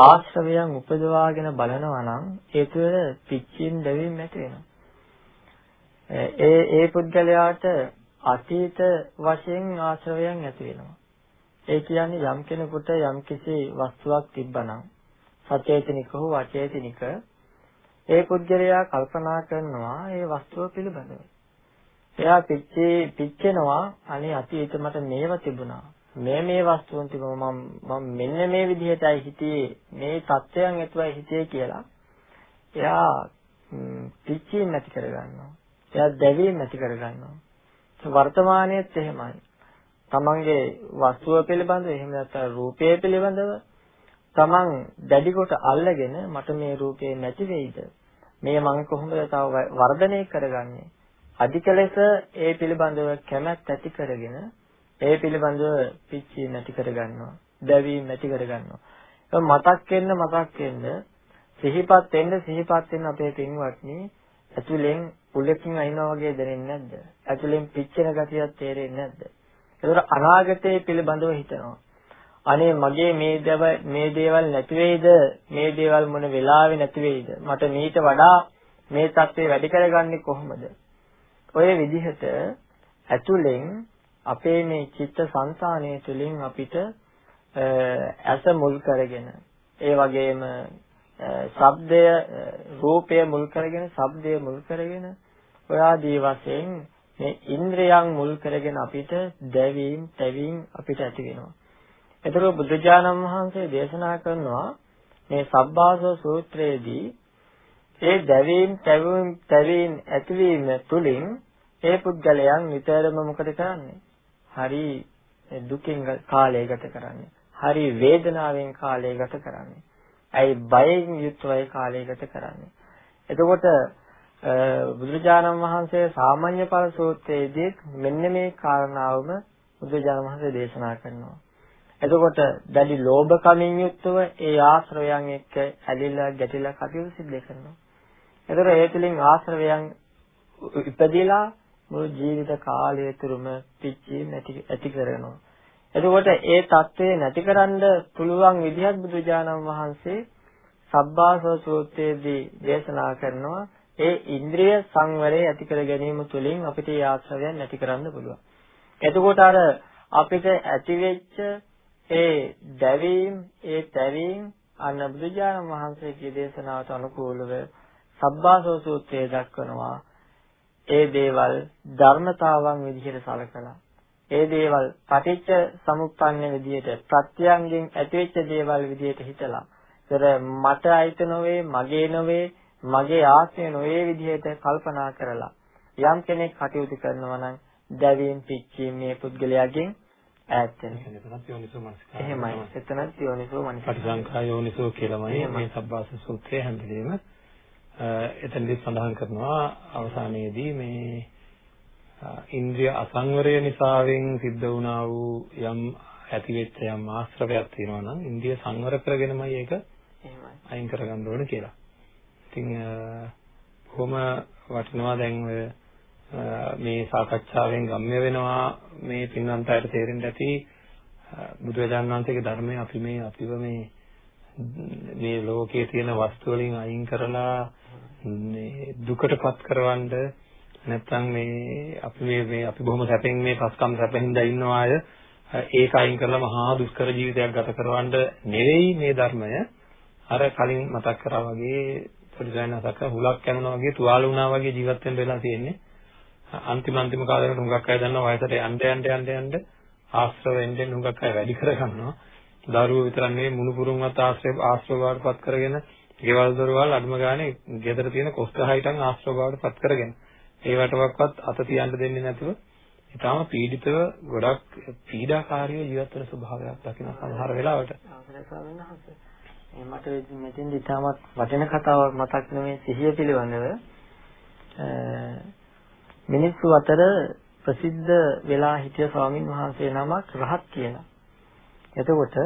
ආශ්‍රවයන් උපදවාගෙන බලනවා නම් ඒ තුළ පිච්චීම් දැවීම් ඇති වෙනවා. ඒ ඒ පුද්ගලයාට අතීත වශයෙන් ආශ්‍රවයන් ඇති වෙනවා. ඒ කියන්නේ යම් කෙනෙකුට යම් කිසි වස්තුවක් තිබ්බනම් සචේතනික හෝ අචේතනික ඒ පුද්ගලයා කල්පනා කරනවා ඒ වස්තුව පිළිබඳව. එයා පිච්චේ පිච්චෙනවා අනේ අතීත මට මේව තිබුණා. මේ මේ වස්තුන් තිබුණා මම මම මෙන්න මේ විදිහටයි හිතියේ මේ தත්වයන් ඇතුවයි හිතියේ කියලා. එයා පිච්චීම් නැති කරගන්නවා. එයා දැවීම් නැති කරගන්නවා. වර්තමානයේත් එහෙමයි. තමන්ගේ වස්තුව පිළිබඳව එහෙම නැත්නම් රූපය පිළිබඳව තමන් දැඩි කොට අල්ලගෙන මට මේ රූපේ නැති වෙයිද? මේ මං කොහොමද තව වර්ධනය කරගන්නේ? අධික ලෙස ඒ පිළිබඳව කැමැත්ත ඇති කරගෙන ඒ පිළිබඳව පිච්චි නැති කර ගන්නවා. දැවීම නැති කර ගන්නවා. මතක් වෙන්න මතක් වෙන්න සිහිපත් වෙන්න සිහිපත් වෙන්න අපේ පින්වත්නි ඇතුලෙන් උලකින් අයින්නා වගේ දැනෙන්නේ නැද්ද? ඇතුලෙන් පිච්චෙන ගතියක් තේරෙන්නේ නැද්ද? ඒතර අනාගතයේ පිළිබඳව හිතනවා. අනේ මගේ මේ දේවල් මේ දේවල් නැති වෙයිද? මේ දේවල් මොන වෙලාවෙ නැති වෙයිද? මට මීට වඩා මේ தත්ත්වය වැඩි කරගන්නේ කොහොමද? ඔය විදිහට ඇතුලෙන් අපේ මේ චිත්ත සංතානය තුළින් අපිට ඇස මුල් කරගෙන ඒ වගේම ශබ්දය රූපය මුල් කරගෙන ශබ්දය මුල් කරගෙන ඔය ආදී වශයෙන් මේ ඉන්ද්‍රයන් මුල් කරගෙන අපිට දැවීම් තැවීම් අපිට ඇති වෙනවා. ඒතර බුදුජානක වහන්සේ දේශනා කරනවා මේ සබ්බාසව සූත්‍රයේදී ඒ දැවීම් තැවීම් තැවීම් ඇතිවීම තුලින් ඒ පුද්ගලයන් නිතරම මොකද කරන්නේ? හරි දුකින් කාලය ගත කරන්නේ. හරි වේදනාවෙන් කාලය ගත කරන්නේ. ඇයි බයෙන් යුක්තවයි කාලය ගත කරන්නේ. එතකොට බුදුරජාණන් වහන්සේ සාමාන්‍ය ඵල සූත්‍රයේදී මෙන්න මේ කාරණාවම බුදුරජාණන් වහන්සේ දේශනා කරනවා. එතකොට දැඩි ලෝභකමින් යුක්තව ඒ ආශ්‍රවයන් එක්ක ඇලිලා ගැටිලා කටයුතු සිදු කරනවා. එතකොට ඒ තුලින් ආශ්‍රවයන් ඉපදිලා මුළු ජීවිත කාලය තුරම පිච්චි නැති ඇති කරනවා. එතකොට ඒ தત્ත්වය නැතිකරන්න පුළුවන් විදිහත් බුදුජානන් වහන්සේ සබ්බාසව සූත්‍රයේදී දේශනා කරනවා ඒ ඉන්ද්‍රිය සංවරය ඇති කර ගැනීම තුළින් අපිට ඒ ආශ්‍රවයන් නැති කරන්න පුළුවන්. එතකොට අර අපිට ඇතිවෙච්ච ඒ දැවීම් ඒ තැවීම් අන්න බුදුජානක වහන්සේගේ දේශනාවට අනුකූලව සබ්බාසව සූත්‍රයේ දක්වනවා. ඒ දේවල් ධර්මතාවන් විදිහට සලකලා ඒ දේවල් පටිච්ච සමුප්පන්න විදිහට ප්‍රත්‍යයන්ගෙන් ඇතිවෙච්ච දේවල් විදිහට හිතලා ඒතර මට අයිති නොවේ මගේ නොවේ මගේ ආත්මය නොවේ විදිහට කල්පනා කරලා යම් කෙනෙක් කටයුතු කරනවා නම් දැවීම් පිච්චීම් මේ පුද්ගලයාගෙන් ඈත් වෙනවා. එහෙමයි. එතනත් යෝනිසෝ මනස. පටිසංඛා යෝනිසෝ කියලාමයි මේ සබ්බාස සූත්‍රයේ හැඳිනීම. එතනදී සඳහන් කරනවා අවසානයේදී මේ ඉන්ද්‍රිය අසංවරය නිසාවෙන් සිද්ධ වුණා වූ යම් ඇතිවෙච්ච යම් ආශ්‍රවයක් තියෙනවා නම් ඉන්ද්‍රිය සංවර කරගෙනමයි ඒක අයින් කරගන්න ඕන කියලා. ඉතින් කොහොම වටිනවා දැන් ඔය මේ සාකච්ඡාවෙන් ගම්ම්‍ය වෙනවා. මේ පින්වන්ත අයට තේරෙන්න ඇති බුදුරජාණන් වහන්සේගේ ධර්මය අපි මේ අපිව මේ මේ ලෝකයේ තියෙන වස්තු වලින් අයින් කරලා මේ දුකටපත් කරවන්න නැත්තම් මේ අපි මේ මේ අපි බොහොම සැපෙන් මේ පස්කම් සැපෙන්ද ඉන්න අය ඒක අයින් කරලා මහා දුෂ්කර ජීවිතයක් ගත කරවන්න නෙවෙයි මේ ධර්මය. අර කලින් මතක් කරා වගේ පොඩිසයන්සක හුලක් යනවා වගේ තුවාල වුණා වගේ ජීවත් වෙන්න වෙලා තියෙන්නේ. අන්තිම අන්තිම කාලෙකට හුඟක් අය දන්නවා වයසට යන්න යන්න යන්න යන්න ආශ්‍රවෙන් දෙන්න හුඟක් අය වැඩි කරගන්නවා. දරුවෝ විතරක් නෙවෙයි මුණුපුරුන්වත් ආශ්‍රය ආශ්‍රව බවටපත් කරගෙන ගෙවල් දොරවල් අඩුම ගානේ ගෙදර තියෙන කොස්තහයිටන් ආශ්‍රව බවටපත් කරගෙන. ඒවටවත් අත තියන්න දෙන්නේ නැතුව ඊටාම පීඩිතව ගොඩක් පීඩාකාරීව ජීවත් වෙන ස්වභාවයක් දකින සමහර වෙලාවට. මට මෙතෙන්දි ඊටමත් වටින කතාවක් මතක් නෙමේ සිහිය පිළිබඳව. මිනිස්සු අතර ප්‍රසිද්ධ වෙලා හිටිය ස්වාමින් වහන්සේ නමක් රහත් කියලා. එතකොට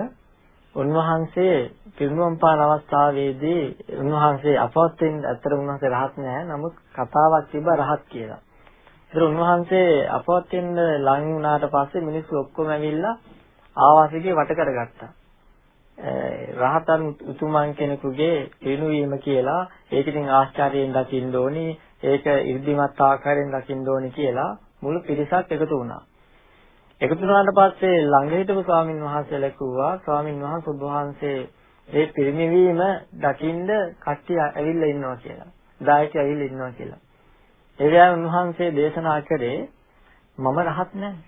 උන්වහන්සේ පිරිනුවම් පාන අවස්ථාවේදී උන්වහන්සේ අපවත් වෙන්න ඇත්තට උන්වහන්සේ රහත් නෑ. නමුත් කතාවක් තිබ්බා රහත් කියලා. ඒතර උන්වහන්සේ අපවත් වෙන්න ලං වුණාට පස්සේ මිනිස්සු ඔක්කොම ඇවිල්ලා ආවාසිකේ වට කරගත්තා. රහතන් උතුමන් කෙනෙකුගේ පිරිනුවීම කියලා ඒක ඉතින් ආශ්චර්යයෙන් දකින්න ඕනි ඒක ඉර්ධිමත් ආකාරයෙන් දකින්න ඕනි කියලා මුළු පිරිසක් එකතු වුණා. එකතු වුණාට පස්සේ ළඟ හිටපු ස්වාමින් වහන්සේලා කිව්වා ස්වාමින් වහන්සේ ඔබ වහන්සේ ඒ පිරිනිවීම දකින්ද කට්ටිය ඇවිල්ලා ඉන්නවා කියලා. දායකයෝ ඇවිල්ලා ඉන්නවා කියලා. ඒ වෙලාවේ උන්වහන්සේ දේශනා කරේ මම රහත් නැහැ.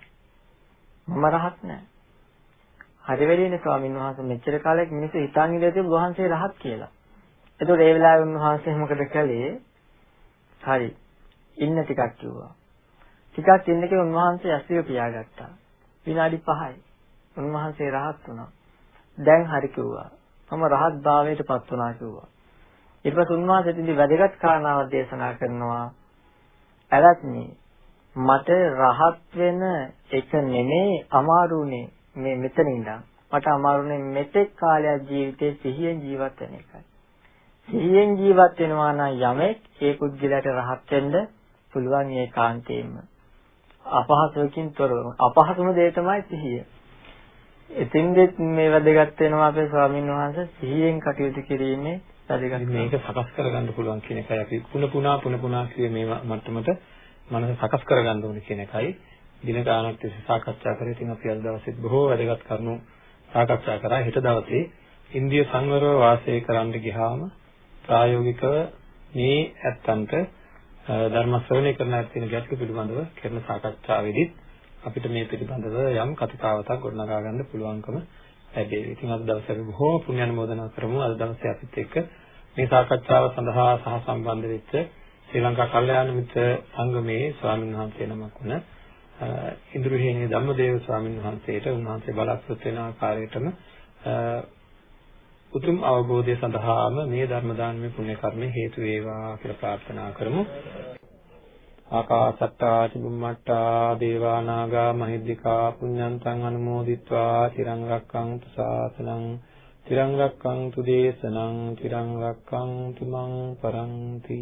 මම රහත් නැහැ. හරි වෙලීනේ ස්වාමින් වහන්සේ මෙච්චර කාලයක් මිනිස්සු හිතාගෙන ඉඳලා තිබු වහන්සේ රහත් කියලා. එතකොට ඒ වෙලාවේ උන්වහන්සේ මොකද කළේ? හරි. ඉන්න ටිකක් කිව්වා. ටිකක් ඉන්න කියලා උන්වහන්සේ ඇසිය පියාගත්තා. විනාඩි 5යි. උන්වහන්සේ රහත් වුණා. දැන් හරි කිව්වා. මම රහත් භාවයට පත් වුණා කිව්වා. ඊට පස්සේ උන්වහන්සේ ඉතින් වැදගත් කාරණාවක් දේශනා කරනවා. ඇලත්නි මට රහත් වෙන එක නෙමෙයි අමාරුනේ මේ මෙතන ඉඳන් මට අමාරුනේ මෙතෙක් කාලයක් ජීවිතේ සිහියෙන් ජීවත් වෙන එකයි සිහියෙන් ජීවත් වෙනවා නම් යමෙක් ඒ පුද්ගලයාට රහත් වෙන්න පුළුවන් ඒකාන්තයෙන්ම අපහසුවකින් තොරව අපහසුම දේ තමයි සිහිය එතින්දෙත් මේ වැදගත් වෙනවා අපේ ස්වාමීන් වහන්සේ සිහියෙන් කටයුතු කිරීමේ වැදගත් මේක සකස් කරගන්න පුළුවන් කියන එකයි අපි පුන පුනා පුන පුනා කියේ මේ මට්ටමට මනස සකස් කරගන්න ඕනේ කියන එකයි දින ගානක් තිස්සේ සාකච්ඡා කරේ. ඉතින් අපි අද දවසේත් බොහෝ වැදගත් කරුණු සාකච්ඡා කරා. හෙට දවසේ ඉන්දිය සංවරව වාසය කරන්න ගියාම ප්‍රායෝගිකව මේ ඇත්තන්ට ධර්ම ශ්‍රවණය කරන ඇත්තෙන ගැටලු පිළිබඳව කරන සාකච්ඡාවේදී අපිට මේ පිළිබඳව යම් කතිකාවතක් ගොඩනගා ගන්න පුළුවන්කම ලැබේවි. ඉතින් අද දවසේ අපි බොහෝ පුණ්‍ය අනුමෝදනා කරමු. අද දවසේ අපිත් එක්ක මේ සාකච්ඡාව සඳහා සහ සම්බන්ධ වෙච්ච ශ්‍රී ලංකා කල්යාණ මිත්‍ර සංගමේ ස්වාමීන් වහන්සේ නමක් වුණ ඉන්ද්‍රහේනේ ධම්මදේව ස්වාමීන් වහන්සේට උන්වහන්සේ බලාපොරොත්තු වෙන ආකාරයටම උතුම් අවබෝධය සඳහාම මේ ධර්ම දානමය පුණ්‍ය කර්ම හේතු වේවා කියලා ප්‍රාර්ථනා කරමු. ආකාසත්තා චුම්මට්ටා දේවා නාග මහිද්దికා පුඤ්ඤන්තං අනුමෝදිත්වා තිරං රක්ඛන්තු සාසනං තිරං රක්ඛන්තු දේශනං තිරං රක්ඛන්තු මං පරන්ති